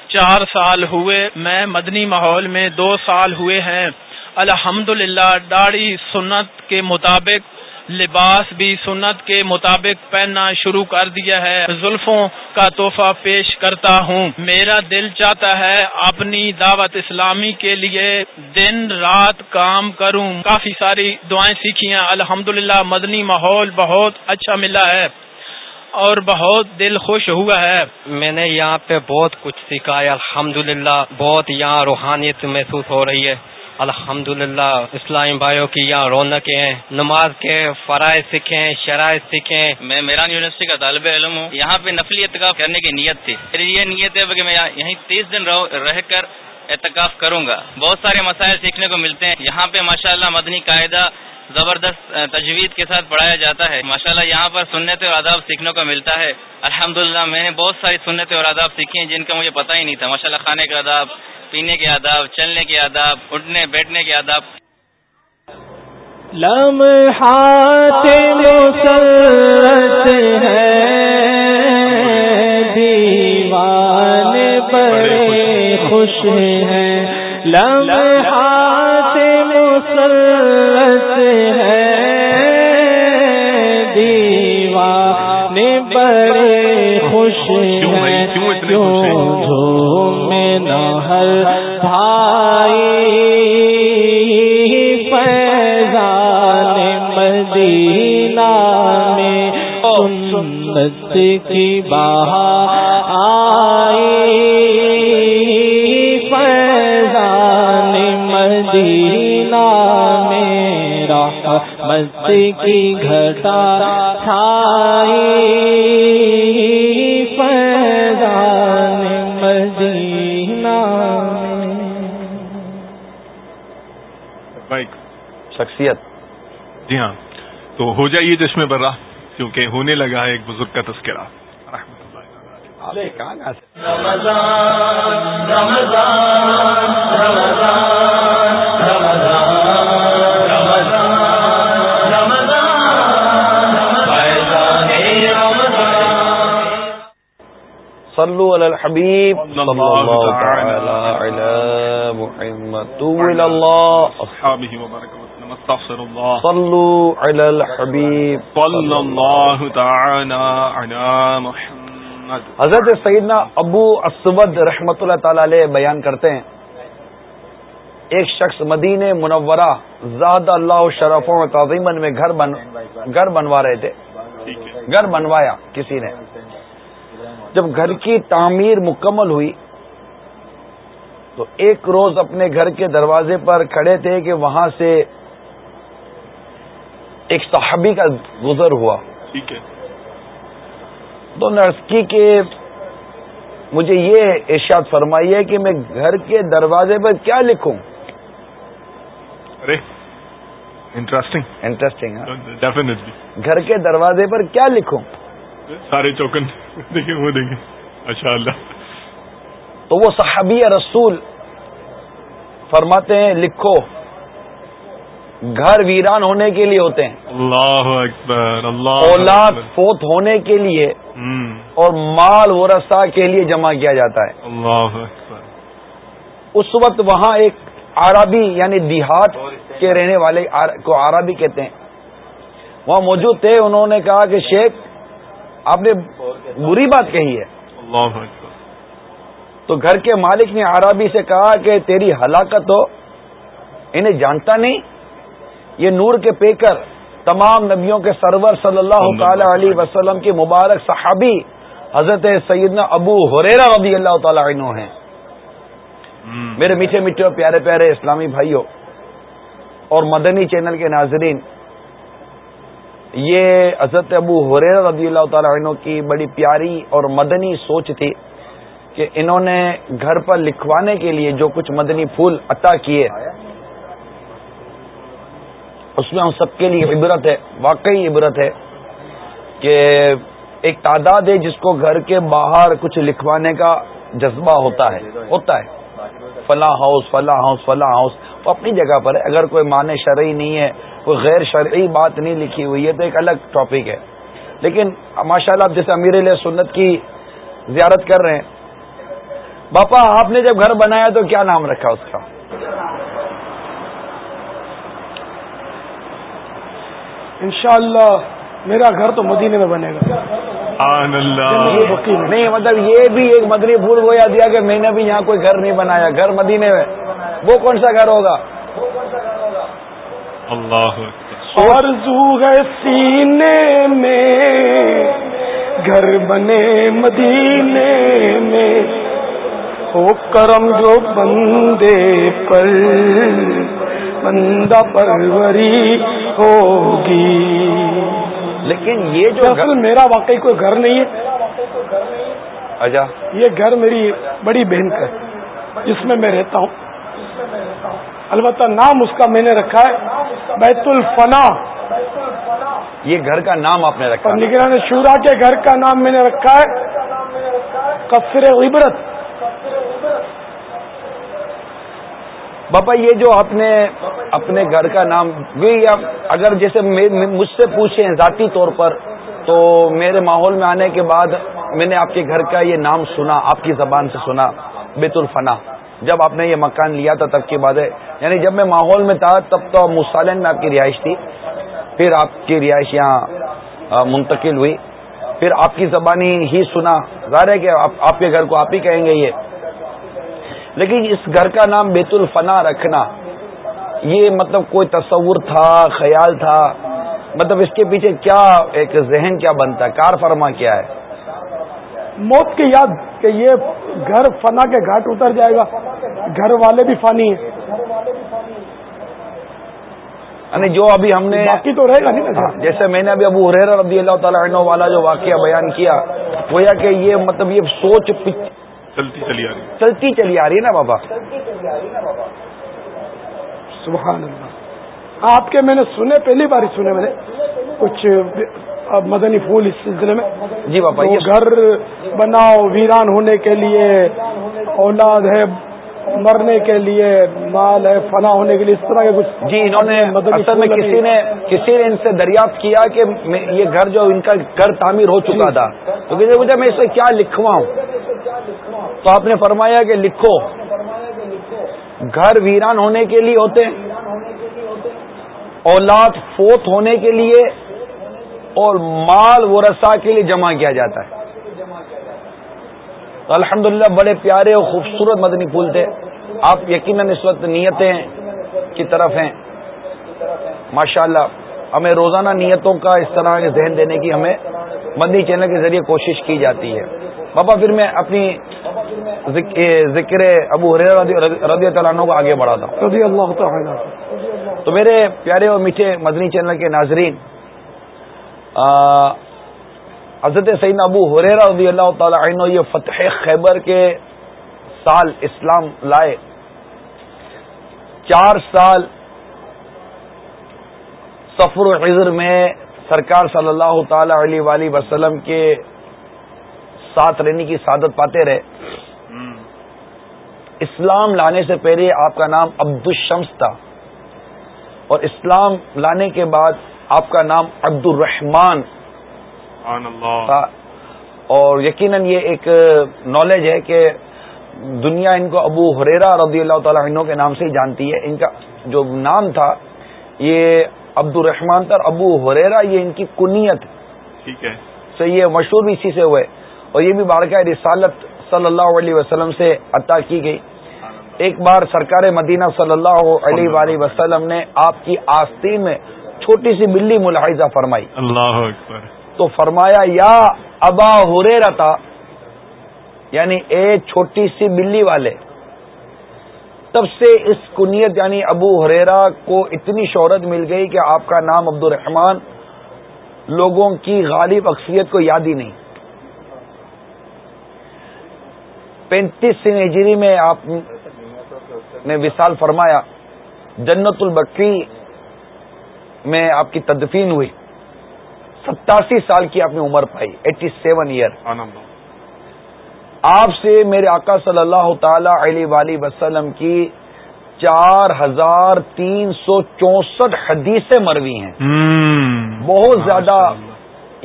چار سال ہوئے میں مدنی ماحول میں دو سال ہوئے ہیں۔ الحمد للہ داڑھی سنت کے مطابق، لباس بھی سنت کے مطابق پہننا شروع کر دیا ہے۔ زلفوں کا تحفہ پیش کرتا ہوں۔ میرا دل چاہتا ہے اپنی دعوت اسلامی کے لیے دن رات کام کروں۔ کافی ساری دعائیں سیکھی ہیں۔ الحمد مدنی ماحول بہت اچھا ملا ہے اور بہت دل خوش ہوا ہے۔ میں نے یہاں پہ بہت کچھ سیکھا ہے۔ الحمد بہت یہاں روحانیت محسوس ہو رہی ہے۔ الحمد للہ اسلامی بھائیوں کی یہاں رونقیں ہیں، نماز کے فرائض سیکھیں شرائط سیکھیں میں میران یونیورسٹی کا طالب علم ہوں۔ یہاں پہ نفلی اعتکاف کرنے کی نیت تھی۔ میری یہ نیت ہے کہ میں یہیں تیس دن رہ کر اعتکاف کروں گا۔ بہت سارے مسائل سیکھنے کو ملتے ہیں۔ یہاں پہ ماشاءاللہ مدنی قاعدہ زبردست تجوید کے ساتھ پڑھایا جاتا ہے۔ ماشاءاللہ یہاں پر سنت اور آداب سیکھنے کو ملتا ہے۔ الحمدللہ، میں نے بہت ساری سنت اور آداب سیکھی ہیں جن کا مجھے پتہ ہی نہیں تھا۔ ماشاءاللہ کھانے کا آداب، پینے کے آداب، چلنے کے آداب، اٹھنے، بیٹھنے کے آداب۔ لمحات ہے خوش ہیں۔ لمحات مسرت ہے۔ دیوان بڑے خوش ہیں۔ کیوں ہر بھائی۔ فیضان مدینہ میں سنت کی بہا مدینہ رحمت کی گھٹا چھائی فیضان مدینہ شخصیت جی ہاں تو ہو جائیے چشمے برا کیونکہ ہونے لگا ہے ایک بزرگ کا تذکرہ صلو علی الحبیب صلی اللہ تعالی علی محمد تو اللہ اصحابہ وبرکہ استغفر اللہ صلو علی الحبیب صلی اللہ تعالی علی محمد. حضرت سیدنا ابو اسود رحمت اللہ تعالی علیہ بیان کرتے ہیں. ایک شخص مدین منورہ زاد اللہ شرفوں و تعظیمن میں گھر بن گھر بنوا رہے تھے. گھر بنوایا کسی نے. جب گھر کی تعمیر مکمل ہوئی تو ایک روز اپنے گھر کے دروازے پر کھڑے تھے کہ وہاں سے ایک صحابی کا گزر ہوا۔ ٹھیک ہے۔ تو نرس کی کہ مجھے یہ ارشاد فرمائی ہے کہ میں گھر کے دروازے پر کیا لکھوں؟ ارے انٹرسٹنگ انٹرسٹنگ ڈیفینیٹلی گھر کے دروازے پر کیا لکھوں؟ سارے چوکن دیکھیں وہ دیکھیں۔ اچھا اللہ تو وہ صحابی رسول فرماتے ہیں لکھو گھر ویران ہونے کے لیے ہوتے ہیں۔ اللہ اکبر اللہ اولاد فوت ہونے کے لیے اور مال ورثہ کے لیے جمع کیا جاتا ہے۔ اللہ اکبر۔ اس وقت وہاں ایک عربی یعنی دیہات کے رہنے والے کو عربی کہتے ہیں۔ وہاں موجود تھے انہوں نے کہا کہ شیخ آپ نے بری بات کہی ہے۔ اللہ تو گھر کے مالک نے عربی سے کہا کہ تیری ہلاکت ہو انہیں جانتا نہیں۔ یہ نور کے پیکر تمام نبیوں کے سرور صلی اللہ تعالی علیہ وسلم کے مبارک صحابی حضرت سیدنا ابو حریرا رضی اللہ تعالی عنہ ہیں۔ میرے میٹھے میٹھے پیارے پیارے اسلامی بھائیوں اور مدنی چینل کے ناظرین یہ حضرت ابو حریر رضی اللہ تعالی عنہ کی بڑی پیاری اور مدنی سوچ تھی کہ انہوں نے گھر پر لکھوانے کے لیے جو کچھ مدنی پھول عطا کیے، اس میں ہم سب کے لیے عبرت ہے، واقعی عبرت ہے کہ ایک تعداد ہے جس کو گھر کے باہر کچھ لکھوانے کا جذبہ ہوتا ہے ہوتا ہے۔ فلاں ہاؤس فلاں ہاؤس فلاں ہاؤس، وہ اپنی جگہ پر ہے۔ اگر کوئی مان شرعی نہیں ہے کوئی غیر شرعی بات نہیں لکھی ہوئی ہے تو ایک الگ ٹاپک ہے۔ لیکن ماشاء اللہ جیسے امیر علیہ سنت کی زیارت کر رہے ہیں۔ باپا آپ نے جب گھر بنایا تو کیا نام رکھا اس کا؟ انشاءاللہ میرا گھر تو مدینے میں بنے گا۔ نہیں مطلب یہ بھی ایک مدنی پھول گویا دیا کہ میں نے بھی یہاں کوئی گھر نہیں بنایا۔ گھر مدینے میں۔ وہ کون سا گھر ہوگا؟ اللہ ہے سینے میں گھر بنے مدینے میں۔ ہو کرم جو بندے پر بندہ پروری ہوگی۔ لیکن یہ جو اصل میرا واقعی کوئی گھر نہیں ہے۔ اچھا۔ یہ گھر میری بڑی بہن کا ہے جس میں میں رہتا ہوں۔ البتہ نام اس کا میں نے رکھا ہے۔ بیت الفنا یہ گھر کا نام آپ نے رکھا نگران شورا کے گھر کا نام میں نے رکھا ہے۔ قصر عبرت. باپا یہ جو آپ نے اپنے گھر کا نام بھی اگر جیسے مجھ سے پوچھیں ذاتی طور پر تو میرے ماحول میں آنے کے بعد میں نے آپ کے گھر کا یہ نام سنا آپ کی زبان سے سنا بیت الفنا جب آپ نے یہ مکان لیا تھا تب کی بات ہے یعنی جب میں ماحول میں تھا تب تو مسالین میں آپ کی رہائش تھی، پھر آپ کی رہائش یہاں منتقل ہوئی۔ پھر آپ کی زبانی ہی سنا۔ ظاہر ہے کہ آپ کے گھر کو آپ ہی کہیں گے یہ۔ لیکن اس گھر کا نام بیت الفنا رکھنا، یہ مطلب کوئی تصور تھا، خیال تھا؟ مطلب اس کے پیچھے کیا ایک ذہن کیا بنتا ہے؟ کار فرما کیا ہے؟ موت کی یاد کہ یہ گھر فنا کے گھاٹ اتر جائے گا۔ گھر والے بھی فانی ہیں۔ یعنی جو ابھی ہم نے باقی تو رہے گا نہیں ہاں، جیسے میں نے ابھی ابو حریر رضی اللہ تعالیٰ عنہ والا جو واقعہ بیان کیا وہ یا کہ یہ مطلب یہ سوچ چلتی چلی آ رہی چلتی چلی آ رہی ہے نا بابا؟ سبحان اللہ۔ آپ کے میں نے سنے پہلی بار سنے میں نے۔ کچھ مدنی پھول اس سلسلے میں۔ جی بابا یہ گھر بناؤ ویران ہونے کے لیے اولاد ہے مرنے کے لیے مال ہے فنا ہونے کے لیے اس طرح کے کچھ جی انہوں نے اصل میں کسی نے کسی نے ان سے دریافت کیا کہ یہ گھر جو ان کا گھر تعمیر ہو چکا تھا۔ تو کسی مجھے میں اسے کیا لکھواؤں تو آپ نے فرمایا کہ لکھو۔ گھر ویران ہونے کے لیے ہوتے اولاد فوت ہونے کے لیے اور مال و رسا کے لیے جمع کیا جاتا ہے۔ الحمد للہ بڑے پیارے اور خوبصورت مدنی پھول تھے۔ آپ یقیناً اس وقت نیتیں کی طرف ہیں۔ ماشاء اللہ ہمیں روزانہ نیتوں کا اس طرح کے ذہن دینے کی ہمیں مدنی چینل کے ذریعے کوشش کی جاتی ہے۔ بابا پھر میں اپنی ذکر ابو رضی تعالیٰ عنہ کو آگے بڑھا تھا رضی اللہ تعالیٰ۔ تو میرے پیارے اور میٹھے مدنی چینل کے ناظرین حضرت سعید ابو حریرا رضی اللہ تعالی عنہ یہ فتح خیبر کے سال اسلام لائے۔ چار سال سفر و حضر میں سرکار صلی اللہ تعالی علیہ وسلم کے ساتھ رہنے کی سعادت پاتے رہے۔ اسلام لانے سے پہلے آپ کا نام عبد الشمس تھا۔ اور اسلام لانے کے بعد آپ کا نام عبد الرحمان اور یقیناً یہ ایک نالج ہے کہ دنیا ان کو ابو حریرا رضی اللہ تعالیٰ عنہ کے نام سے ہی جانتی ہے۔ ان کا جو نام تھا یہ عبد الرحمان تھا ابو حریرا یہ ان کی کنیت ٹھیک ہے۔ تو یہ مشہور بھی اسی سے ہوئے۔ اور یہ بھی بارکہ رسالت صلی اللہ علیہ وسلم سے عطا کی گئی۔ ایک بار سرکار مدینہ صلی اللہ علیہ وآلہ وسلم نے آپ کی آستین میں چھوٹی سی بلی ملاحظہ فرمائی۔ اللہ اکبر۔ تو فرمایا، یا ابا ہورے رہتا یعنی اے چھوٹی سی بلی والے، تب سے اس کنیت یعنی ابو ہریرا کو اتنی شہرت مل گئی کہ آپ کا نام عبد الرحمان لوگوں کی غالب اکثریت کو یاد ہی نہیں۔ پینتیس سن ہجری میں آپ نے وصال فرمایا، جنت البکری میں آپ کی تدفین ہوئی۔ ستاسی سال کی آپ نے عمر پائی ایٹی سیون ایئر آپ سے میرے آقا صلی اللہ تعالی علیہ وآلہ وسلم کی چار ہزار تین سو چونسٹھ حدیثیں مروی ہیں۔ بہت زیادہ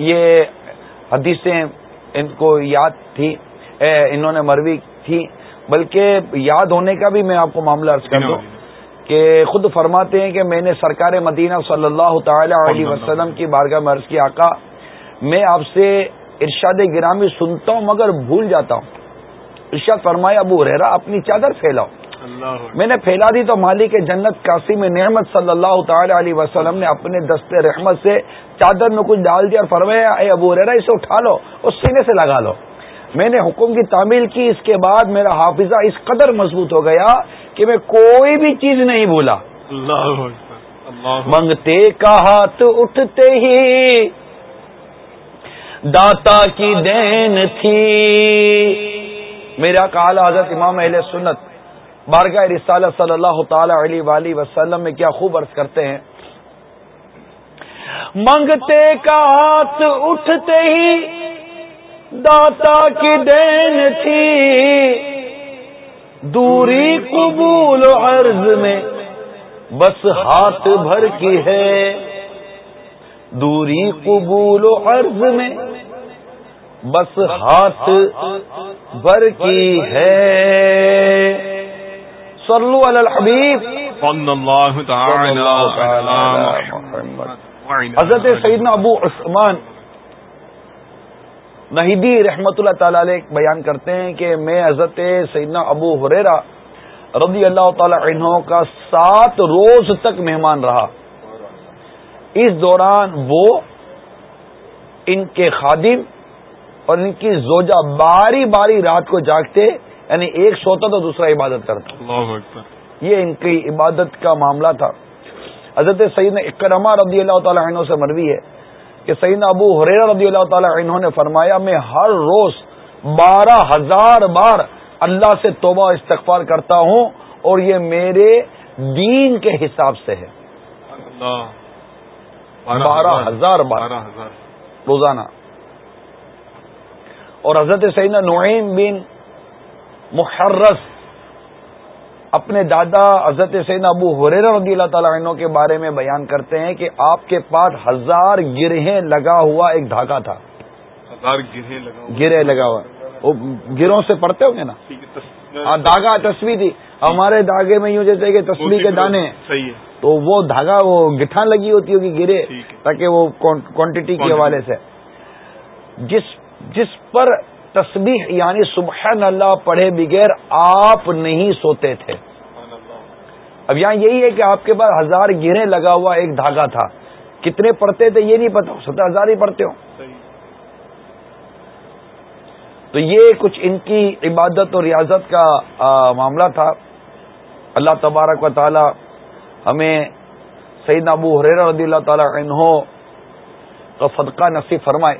یہ حدیثیں ان کو یاد تھی انہوں نے مروی تھی بلکہ یاد ہونے کا بھی میں آپ کو معاملہ عرض کر دوں۔ کہ خود فرماتے ہیں کہ میں نے سرکار مدینہ صلی اللہ تعالی علیہ وسلم کی بارگاہ مرض کی آقا میں آپ سے ارشاد گرامی سنتا ہوں مگر بھول جاتا ہوں۔ ارشاد فرمایا ابو رحرا اپنی چادر پھیلاؤ۔ میں نے پھیلا دی تو مالک جنت قاسم نعمت صلی اللہ تعالی علیہ وسلم نے اپنے دست رحمت سے چادر میں کچھ ڈال دیا اور فرمایا اے ابو رحرا اسے اٹھا لو اس سینے سے لگا لو۔ میں نے حکم کی تعمیل کی اس کے بعد میرا حافظہ اس قدر مضبوط ہو گیا کہ میں کوئی بھی چیز نہیں بولا منگتے کا ہاتھ اٹھتے ہی۔ داتا کی دین تھی۔ میرا کال حضرت امام اہل سنت بارگاہ رسالہ صلی اللہ تعالی علیہ وآلہ وسلم میں کیا خوب عرض کرتے ہیں۔ منگتے کا ہاتھ اٹھتے ہی داتا کی دین تھی۔ دوری قبول عرض میں بس ہاتھ بھر کی ہے۔ دوری قبول عرض میں بس ہاتھ بھر کی ہے۔ صلو علی الحبیب۔ صلی اللہ تعالی حضرت سیدنا ابو عثمان نہیدی رحمت اللہ تعالی علیہ بیان کرتے ہیں کہ میں حضرت سیدنا ابو حریرا رضی اللہ تعالی عنہ کا سات روز تک مہمان رہا۔ اس دوران وہ ان کے خادم اور ان کی زوجہ باری باری رات کو جاگتے یعنی ایک سوتا تو دوسرا عبادت کرتا۔ اللہ یہ ان کی عبادت کا معاملہ تھا۔ حضرت سعید اکرما رضی اللہ تعالیٰ عنہ سے مروی ہے۔ کہ سعید ابو حریر رضی اللہ تعالیٰ عنہ نے فرمایا میں ہر روز بارہ ہزار بار اللہ سے توبہ استغفار کرتا ہوں اور یہ میرے دین کے حساب سے ہے۔ بارہ ہزار۔ ہزار روزانہ۔ اور حضرت سعید نعیم بن محرس اپنے دادا حضرت سین ابو حریر رضی اللہ تعالیٰ عنہ کے بارے میں بیان کرتے ہیں کہ آپ کے پاس ہزار گرہیں لگا ہوا ایک دھاگا تھا۔ ہزار گرہیں لگا گرے لگا ہوا۔ وہ گروں سے پڑتے ہوں گے نا؟ ہاں دھاگا تصویر تھی ہمارے دھاگے میں یوں جیسے کہ تصویر کے دانے صحیح ہے۔ تو وہ دھاگا وہ گٹھان لگی ہوتی ہوگی گرے تاکہ وہ کوانٹٹی کے حوالے سے۔ جس جس پر تسبیح یعنی سبحان اللہ پڑھے بغیر آپ نہیں سوتے تھے۔ اب یہاں یہی ہے کہ آپ کے پاس ہزار گرے لگا ہوا ایک دھاگا تھا۔ کتنے پڑھتے تھے یہ نہیں پتا، ستر ہزار ہی پڑھتے ہو تو یہ کچھ ان کی عبادت اور ریاضت کا معاملہ تھا۔ اللہ تبارک و تعالی ہمیں سعید ابو حریر رضی اللہ تعالی عنہ کا صدقہ نصیب فرمائے۔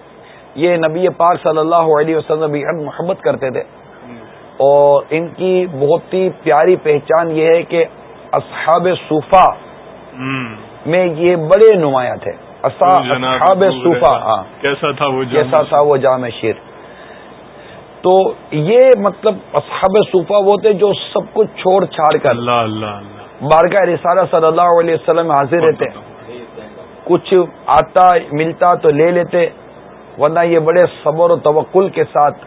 یہ نبی پاک صلی اللہ علیہ وسلم محبت کرتے تھے۔ اور ان کی بہت ہی پیاری پہچان یہ ہے کہ اصحاب صوفہ میں یہ بڑے نمایاں تھے۔ اصحاب صوفہ ہاں۔ کیسا تھا وہ کیسا تھا وہ جامع شیر۔ تو یہ مطلب اصحاب صوفہ وہ تھے جو سب کچھ چھوڑ چھاڑ کر اللہ اللہ اللہ۔ بارگاہ رسالہ صلی اللہ علیہ وسلم حاضر رہتے۔ کچھ آتا ملتا تو لے لیتے۔ ورنہ یہ بڑے صبر و توکل کے ساتھ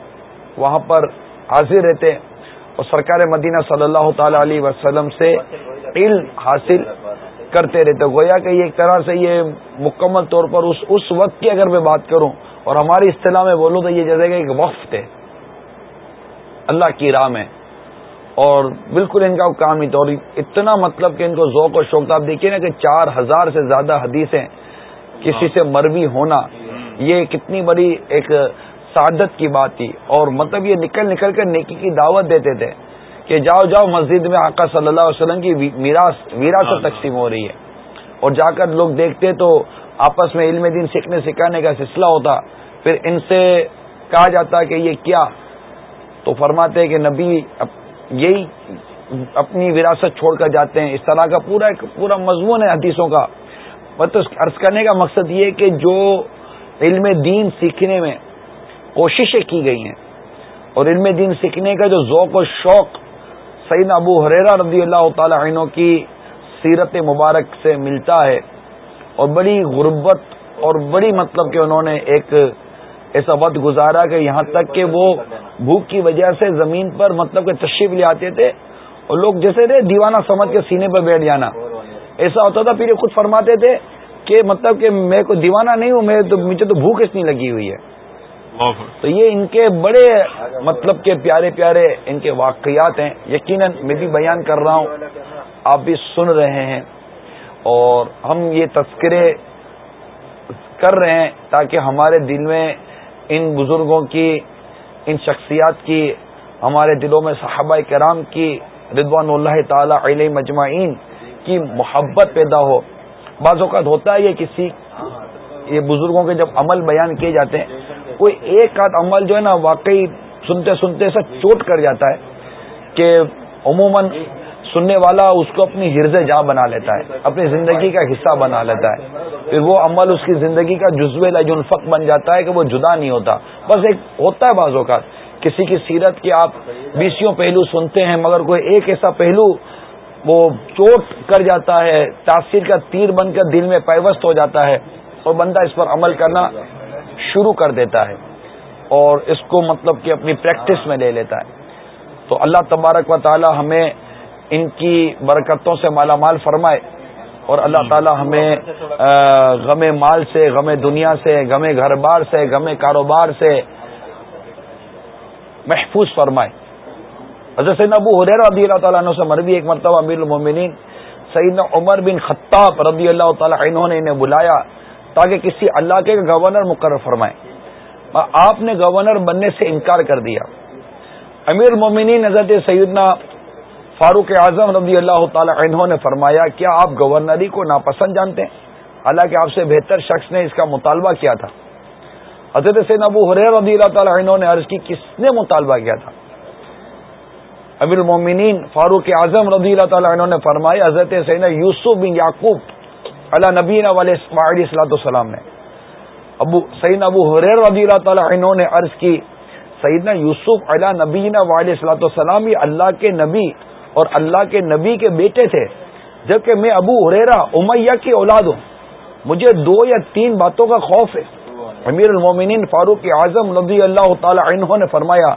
وہاں پر حاضر رہتے اور سرکار مدینہ صلی اللہ تعالی علیہ وسلم سے علم حاصل کرتے رہتے گویا کہ یہ ایک طرح سے یہ مکمل طور پر اس اس وقت کی اگر میں بات کروں، اور ہماری اصطلاح میں بولوں تو یہ جیسے کہ ایک وقت ہے۔ اللہ کی راہ میں۔ اور بالکل ان کا کام نہیں تھا اور اتنا مطلب کہ ان کو ذوق و شوق تھا آپ دیکھیے نا کہ چار ہزار سے زیادہ حدیثیں کسی سے مروی ہونا یہ کتنی بڑی ایک سعادت کی بات تھی۔ اور مطلب یہ نکل نکل کر نیکی کی دعوت دیتے تھے کہ جاؤ جاؤ مسجد میں آقا صلی اللہ علیہ وسلم کی وراثت تقسیم ہو رہی ہے۔ اور جا کر لوگ دیکھتے تو آپس میں علم دین سیکھنے سکھانے کا سلسلہ ہوتا۔ پھر ان سے کہا جاتا کہ یہ کیا؟ تو فرماتے کہ نبی یہی اپنی وراثت چھوڑ کر جاتے ہیں۔ اس طرح کا پورا ایک پورا مضمون ہے حدیثوں کا۔ مطلب عرض کرنے کا مقصد یہ کہ جو علم دین سیکھنے میں کوششیں کی گئی ہیں۔ اور علم دین سیکھنے کا جو ذوق و شوق سعید ابو حریرا رضی اللہ تعالی عنہ کی سیرت مبارک سے ملتا ہے اور بڑی غربت اور بڑی مطلب کہ انہوں نے ایک ایسا وقت گزارا کہ یہاں تک کہ وہ بھوک کی وجہ سے زمین پر مطلب کہ تشریف لے آتے تھے اور لوگ جیسے تھے دیوانہ سمجھ کے سینے پر بیٹھ جانا۔ ایسا ہوتا تھا، پھر یہ خود فرماتے تھے کہ مطلب کہ میں کوئی دیوانہ نہیں ہوں میں تو مجھے تو بھوک اتنی لگی ہوئی ہے۔ تو یہ ان کے بڑے مطلب کے پیارے پیارے ان کے واقعات ہیں۔ یقیناً میں بھی بیان کر رہا ہوں۔ آپ بھی سن رہے ہیں۔ اور ہم یہ تذکرے کر رہے ہیں تاکہ ہمارے دل میں ان بزرگوں کی ان شخصیات کی ہمارے دلوں میں صحابہ کرام کی رضوان اللہ تعالی علیہ مجمعین کی محبت پیدا ہو۔ بعض اوقات ہوتا ہے یہ کسی یہ بزرگوں کے جب عمل بیان کیے جاتے ہیں، کوئی ایک آدھ عمل جو ہے نا واقعی سنتے سنتے ایسا چوٹ کر جاتا ہے کہ عموماً سننے والا اس کو اپنی ہرز جاں بنا لیتا ہے، اپنی زندگی کا حصہ بنا لیتا ہے۔ پھر وہ عمل اس کی زندگی کا جزو لجنفق بن جاتا ہے کہ وہ جدا نہیں ہوتا۔ بس ایک ہوتا ہے بعض اوقات، کسی کی سیرت کے آپ بیسوں پہلو سنتے ہیں مگر کوئی ایک ایسا پہلو وہ چوٹ کر جاتا ہے، تاثیر کا تیر بن کر دل میں پیوست ہو جاتا ہے اور بندہ اس پر عمل کرنا شروع کر دیتا ہے اور اس کو مطلب کہ اپنی پریکٹس میں لے لیتا ہے۔ تو اللہ تبارک و تعالی ہمیں ان کی برکتوں سے مالا مال فرمائے اور اللہ تعالی ہمیں غم مال سے، غم دنیا سے، غم گھر بار سے، غم کاروبار سے محفوظ فرمائے۔ حضرت سید ابو حریر رضی اللہ تعالیٰ عنہ سے مربی ایک مرتبہ امیر المومنین سعید عمر بن خطاب رضی اللہ تعالیٰ عنہ نے انہیں بلایا تاکہ کسی اللہ کے گورنر مقرر فرمائے۔ آپ نے گورنر بننے سے انکار کر دیا۔ امیر المومنین حضرت سیدنا فاروق اعظم رضی اللہ تعالی عنہ نے فرمایا، کیا آپ گورنری کو ناپسند جانتے ہیں؟ حالانکہ آپ سے بہتر شخص نے اس کا مطالبہ کیا تھا۔ حضرت سین ابو حریر رضی اللہ تعالی عنہ نے عرض کی، کس نے مطالبہ کیا تھا؟ امیر المومنین فاروق اعظم رضی اللہ تعالیٰ عنہ نے فرمایا، حضرت سین یوسف بن یعقوب علیہ نبین والے السلام نے۔ ابو سعید ابو حریر رضی اللہ تعالیٰ عنہ نے عرض کی، سیدنا یوسف علیہ نبین والے السلاۃ السلام یہ اللہ کے نبی اور اللہ کے نبی کے بیٹے تھے۔ جبکہ میں ابو حریرا امیہ کی اولاد ہوں۔ مجھے دو یا تین باتوں کا خوف ہے۔ امیر المومنین فاروق اعظم رضی اللہ تعالی عنہ نے فرمایا،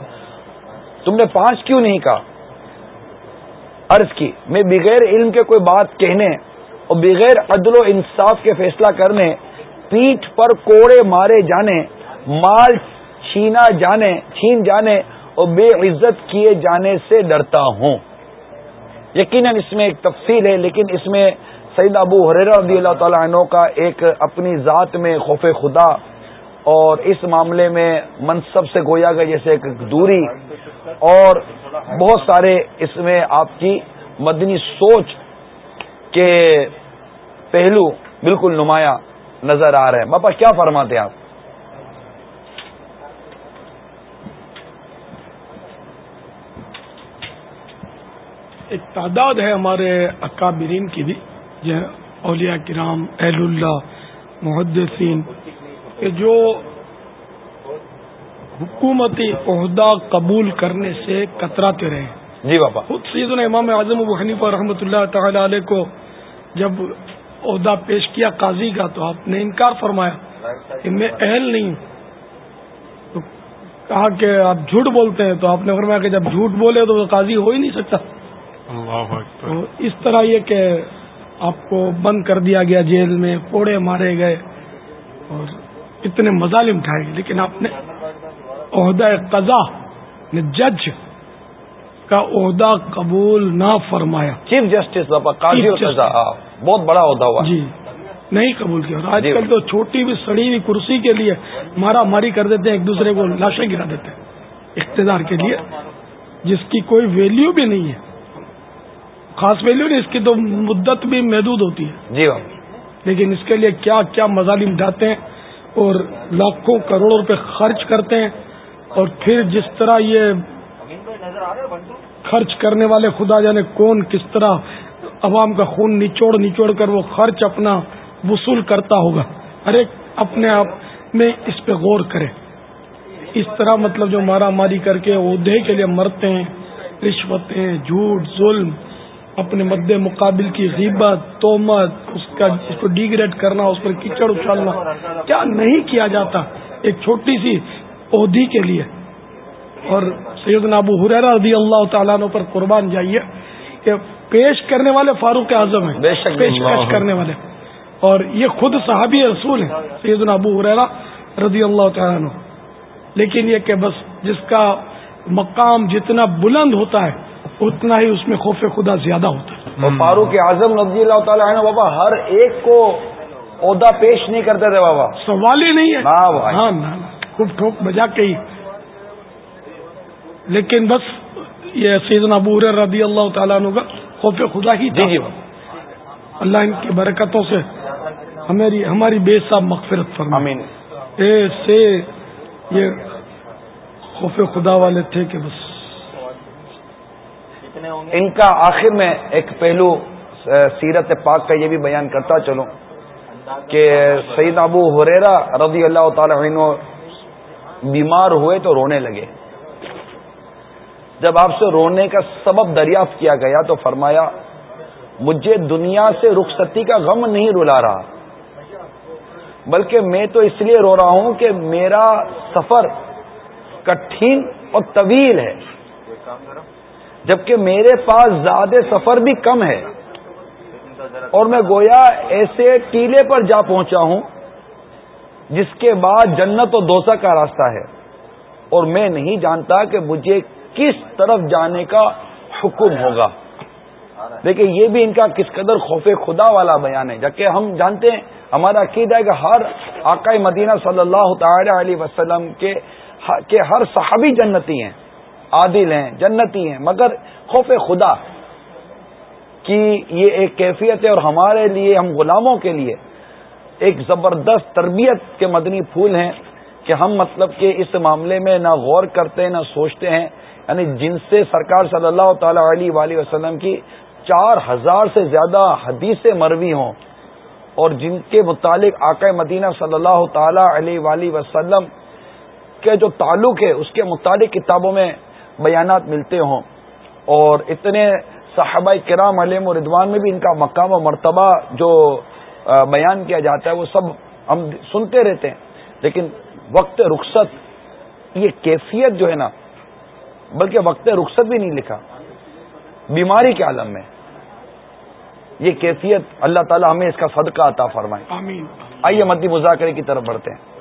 تم نے پانچ کیوں نہیں کہا؟ عرض کی میں بغیر علم کے کوئی بات کہنے اور بغیر عدل و انصاف کے فیصلہ کرنے، پیٹھ پر کوڑے مارے جانے، مال چھینا جانے، چھین جانے اور بے عزت کیے جانے سے ڈرتا ہوں۔ یقیناً اس میں ایک تفصیل ہے، لیکن اس میں سعید ابو حریر رضی اللہ تعالیٰ عنہ کا ایک اپنی ذات میں خوف خدا اور اس معاملے میں منصب سے گویا گیا جیسے ایک دوری اور بہت سارے اس میں آپ کی مدنی سوچ کے پہلو بالکل نمایاں نظر آ رہے ہیں۔ باپا، کیا فرماتے ہیں آپ؟ ایک تعداد ہے ہمارے اکابرین کی بھی جو اولیاء کرام، اہل اللہ، محدثین کہ جو حکومتی عہدہ قبول کرنے سے کتراتے رہے۔ جی بابا۔ خود سیدنا امام اعظم ابو حنیفہ رحمۃ اللہ تعالی علیہ کو جب عہدہ پیش کیا قاضی کا تو آپ نے انکار فرمایا کہ میں اہل نہیں ہوں۔ تو کہا کہ آپ جھوٹ بولتے ہیں تو آپ نے فرمایا کہ جب جھوٹ بولے تو وہ قاضی ہو ہی نہیں سکتا۔ تو اس طرح یہ کہ آپ کو بند کر دیا گیا جیل میں کوڑے مارے گئے اور اتنے مظالم اٹھائے لیکن آپ نے عہدہ قضا نے جج کا عہدہ قبول نہ فرمایا۔ چیف جسٹس بہت بڑا عہدہ ہوا۔ جی نہیں قبول کیا۔ اور آج جی۔ کل تو چھوٹی بھی سڑی ہوئی کرسی کے لیے مارا ماری کر دیتے ہیں ایک دوسرے کو لاشیں گرا دیتے ہیں۔ اقتدار کے لیے جس کی کوئی ویلیو بھی نہیں ہے۔ خاص ویلیو نہیں اس کی تو مدت بھی محدود ہوتی ہے۔ جی۔ لیکن اس کے لیے کیا کیا مظالم ڈھاتے ہیں؟ اور لاکھوں کروڑوں روپے خرچ کرتے ہیں اور پھر جس طرح یہ خرچ کرنے والے خدا جانے کون کس طرح عوام کا خون نچوڑ نچوڑ کر وہ خرچ اپنا وصول کرتا ہوگا۔ ہر ایک اپنے آپ میں اس پہ غور کرے اس طرح مطلب جو مارا ماری کر کے عہدے کے لیے مرتے ہیں، رشوتیں، جھوٹ، ظلم اپنے مد مقابل کی غیبت تومت اس کا اس کو ڈیگریڈ کرنا اس پر کیچڑ اچھالنا کیا نہیں کیا جاتا ایک چھوٹی سی عہدی کے لیے؟ اور سید ابو حرا رضی اللہ تعالیٰ پر قربان جائیے کہ پیش کرنے والے فاروق اعظم ہیں پیش پیش کرنے والے۔ اور یہ خود صحابی رسول ہیں سید ابو حریرا رضی اللہ تعالیٰ عنہ۔ لیکن یہ کہ بس جس کا مقام جتنا بلند ہوتا ہے اتنا ہی اس میں خوف خدا زیادہ ہوتا ہے۔ فاروق اعظم رضی اللہ تعالیٰ عنہ بابا ہر ایک کو عہدہ پیش نہیں کرتے تھے بابا۔ سوال ہی نہیں ہے۔ ہاں خوب ٹھوک بجا کے ہی لیکن بس یہ سیزن ابور رضی اللہ تعالیٰ عنہ کا خوف خدا ہی جی جی۔ اللہ ان کی برکتوں سے ہماری ہماری بے صاحب مغفرت فرمائیں ایسے یہ خوف خدا والے تھے کہ بس ان کا آخر میں ایک پہلو سیرت پاک کا یہ بھی بیان کرتا چلوں کہ سعید ابو حریرا رضی اللہ تعالی عنہ بیمار ہوئے تو رونے لگے۔ جب آپ سے رونے کا سبب دریافت کیا گیا تو فرمایا، مجھے دنیا سے رخصتی کا غم نہیں رلا رہا، بلکہ میں تو اس لیے رو رہا ہوں کہ میرا سفر کٹھن اور طویل ہے۔ جبکہ میرے پاس زیادہ سفر بھی کم ہے۔ اور میں گویا ایسے ٹیلے پر جا پہنچا ہوں، جس کے بعد جنت و دوسا کا راستہ ہے۔ اور میں نہیں جانتا کہ مجھے کس طرف جانے کا حکم ہوگا۔ دیکھیں، یہ بھی ان کا کس قدر خوف خدا والا بیان ہے۔ جبکہ ہم جانتے ہیں، ہمارا عقید ہے کہ ہر آقا مدینہ صلی اللہ تعالی علیہ وسلم کے ہر صحابی جنتی ہیں۔ عادل ہیں، جنتی ہیں، مگر خوف خدا کی یہ ایک کیفیت ہے اور ہمارے لیے، ہم غلاموں کے لیے ایک زبردست تربیت کے مدنی پھول ہیں کہ ہم مطلب کہ اس معاملے میں نہ غور کرتے ہیں نہ سوچتے ہیں۔ یعنی جن سے سرکار صلی اللہ تعالی علیہ وآلہ وسلم کی چار ہزار سے زیادہ حدیث مروی ہوں اور جن کے متعلق آقا مدینہ صلی اللہ تعالی علیہ وآلہ وسلم کے جو تعلق ہے، اس کے متعلق کتابوں میں بیانات ملتے ہوں۔ اور اتنے صحابہ کرام علیم و ردوان میں بھی ان کا مقام و مرتبہ جو بیان کیا جاتا ہے وہ سب ہم سنتے رہتے ہیں۔ لیکن وقت رخصت یہ کیفیت جو ہے نا بلکہ وقت رخصت بھی نہیں لکھا۔ بیماری کے عالم میں یہ کیفیت اللہ تعالی ہمیں اس کا صدقہ عطا فرمائے۔ آئیے مدی مذاکرے کی طرف بڑھتے ہیں۔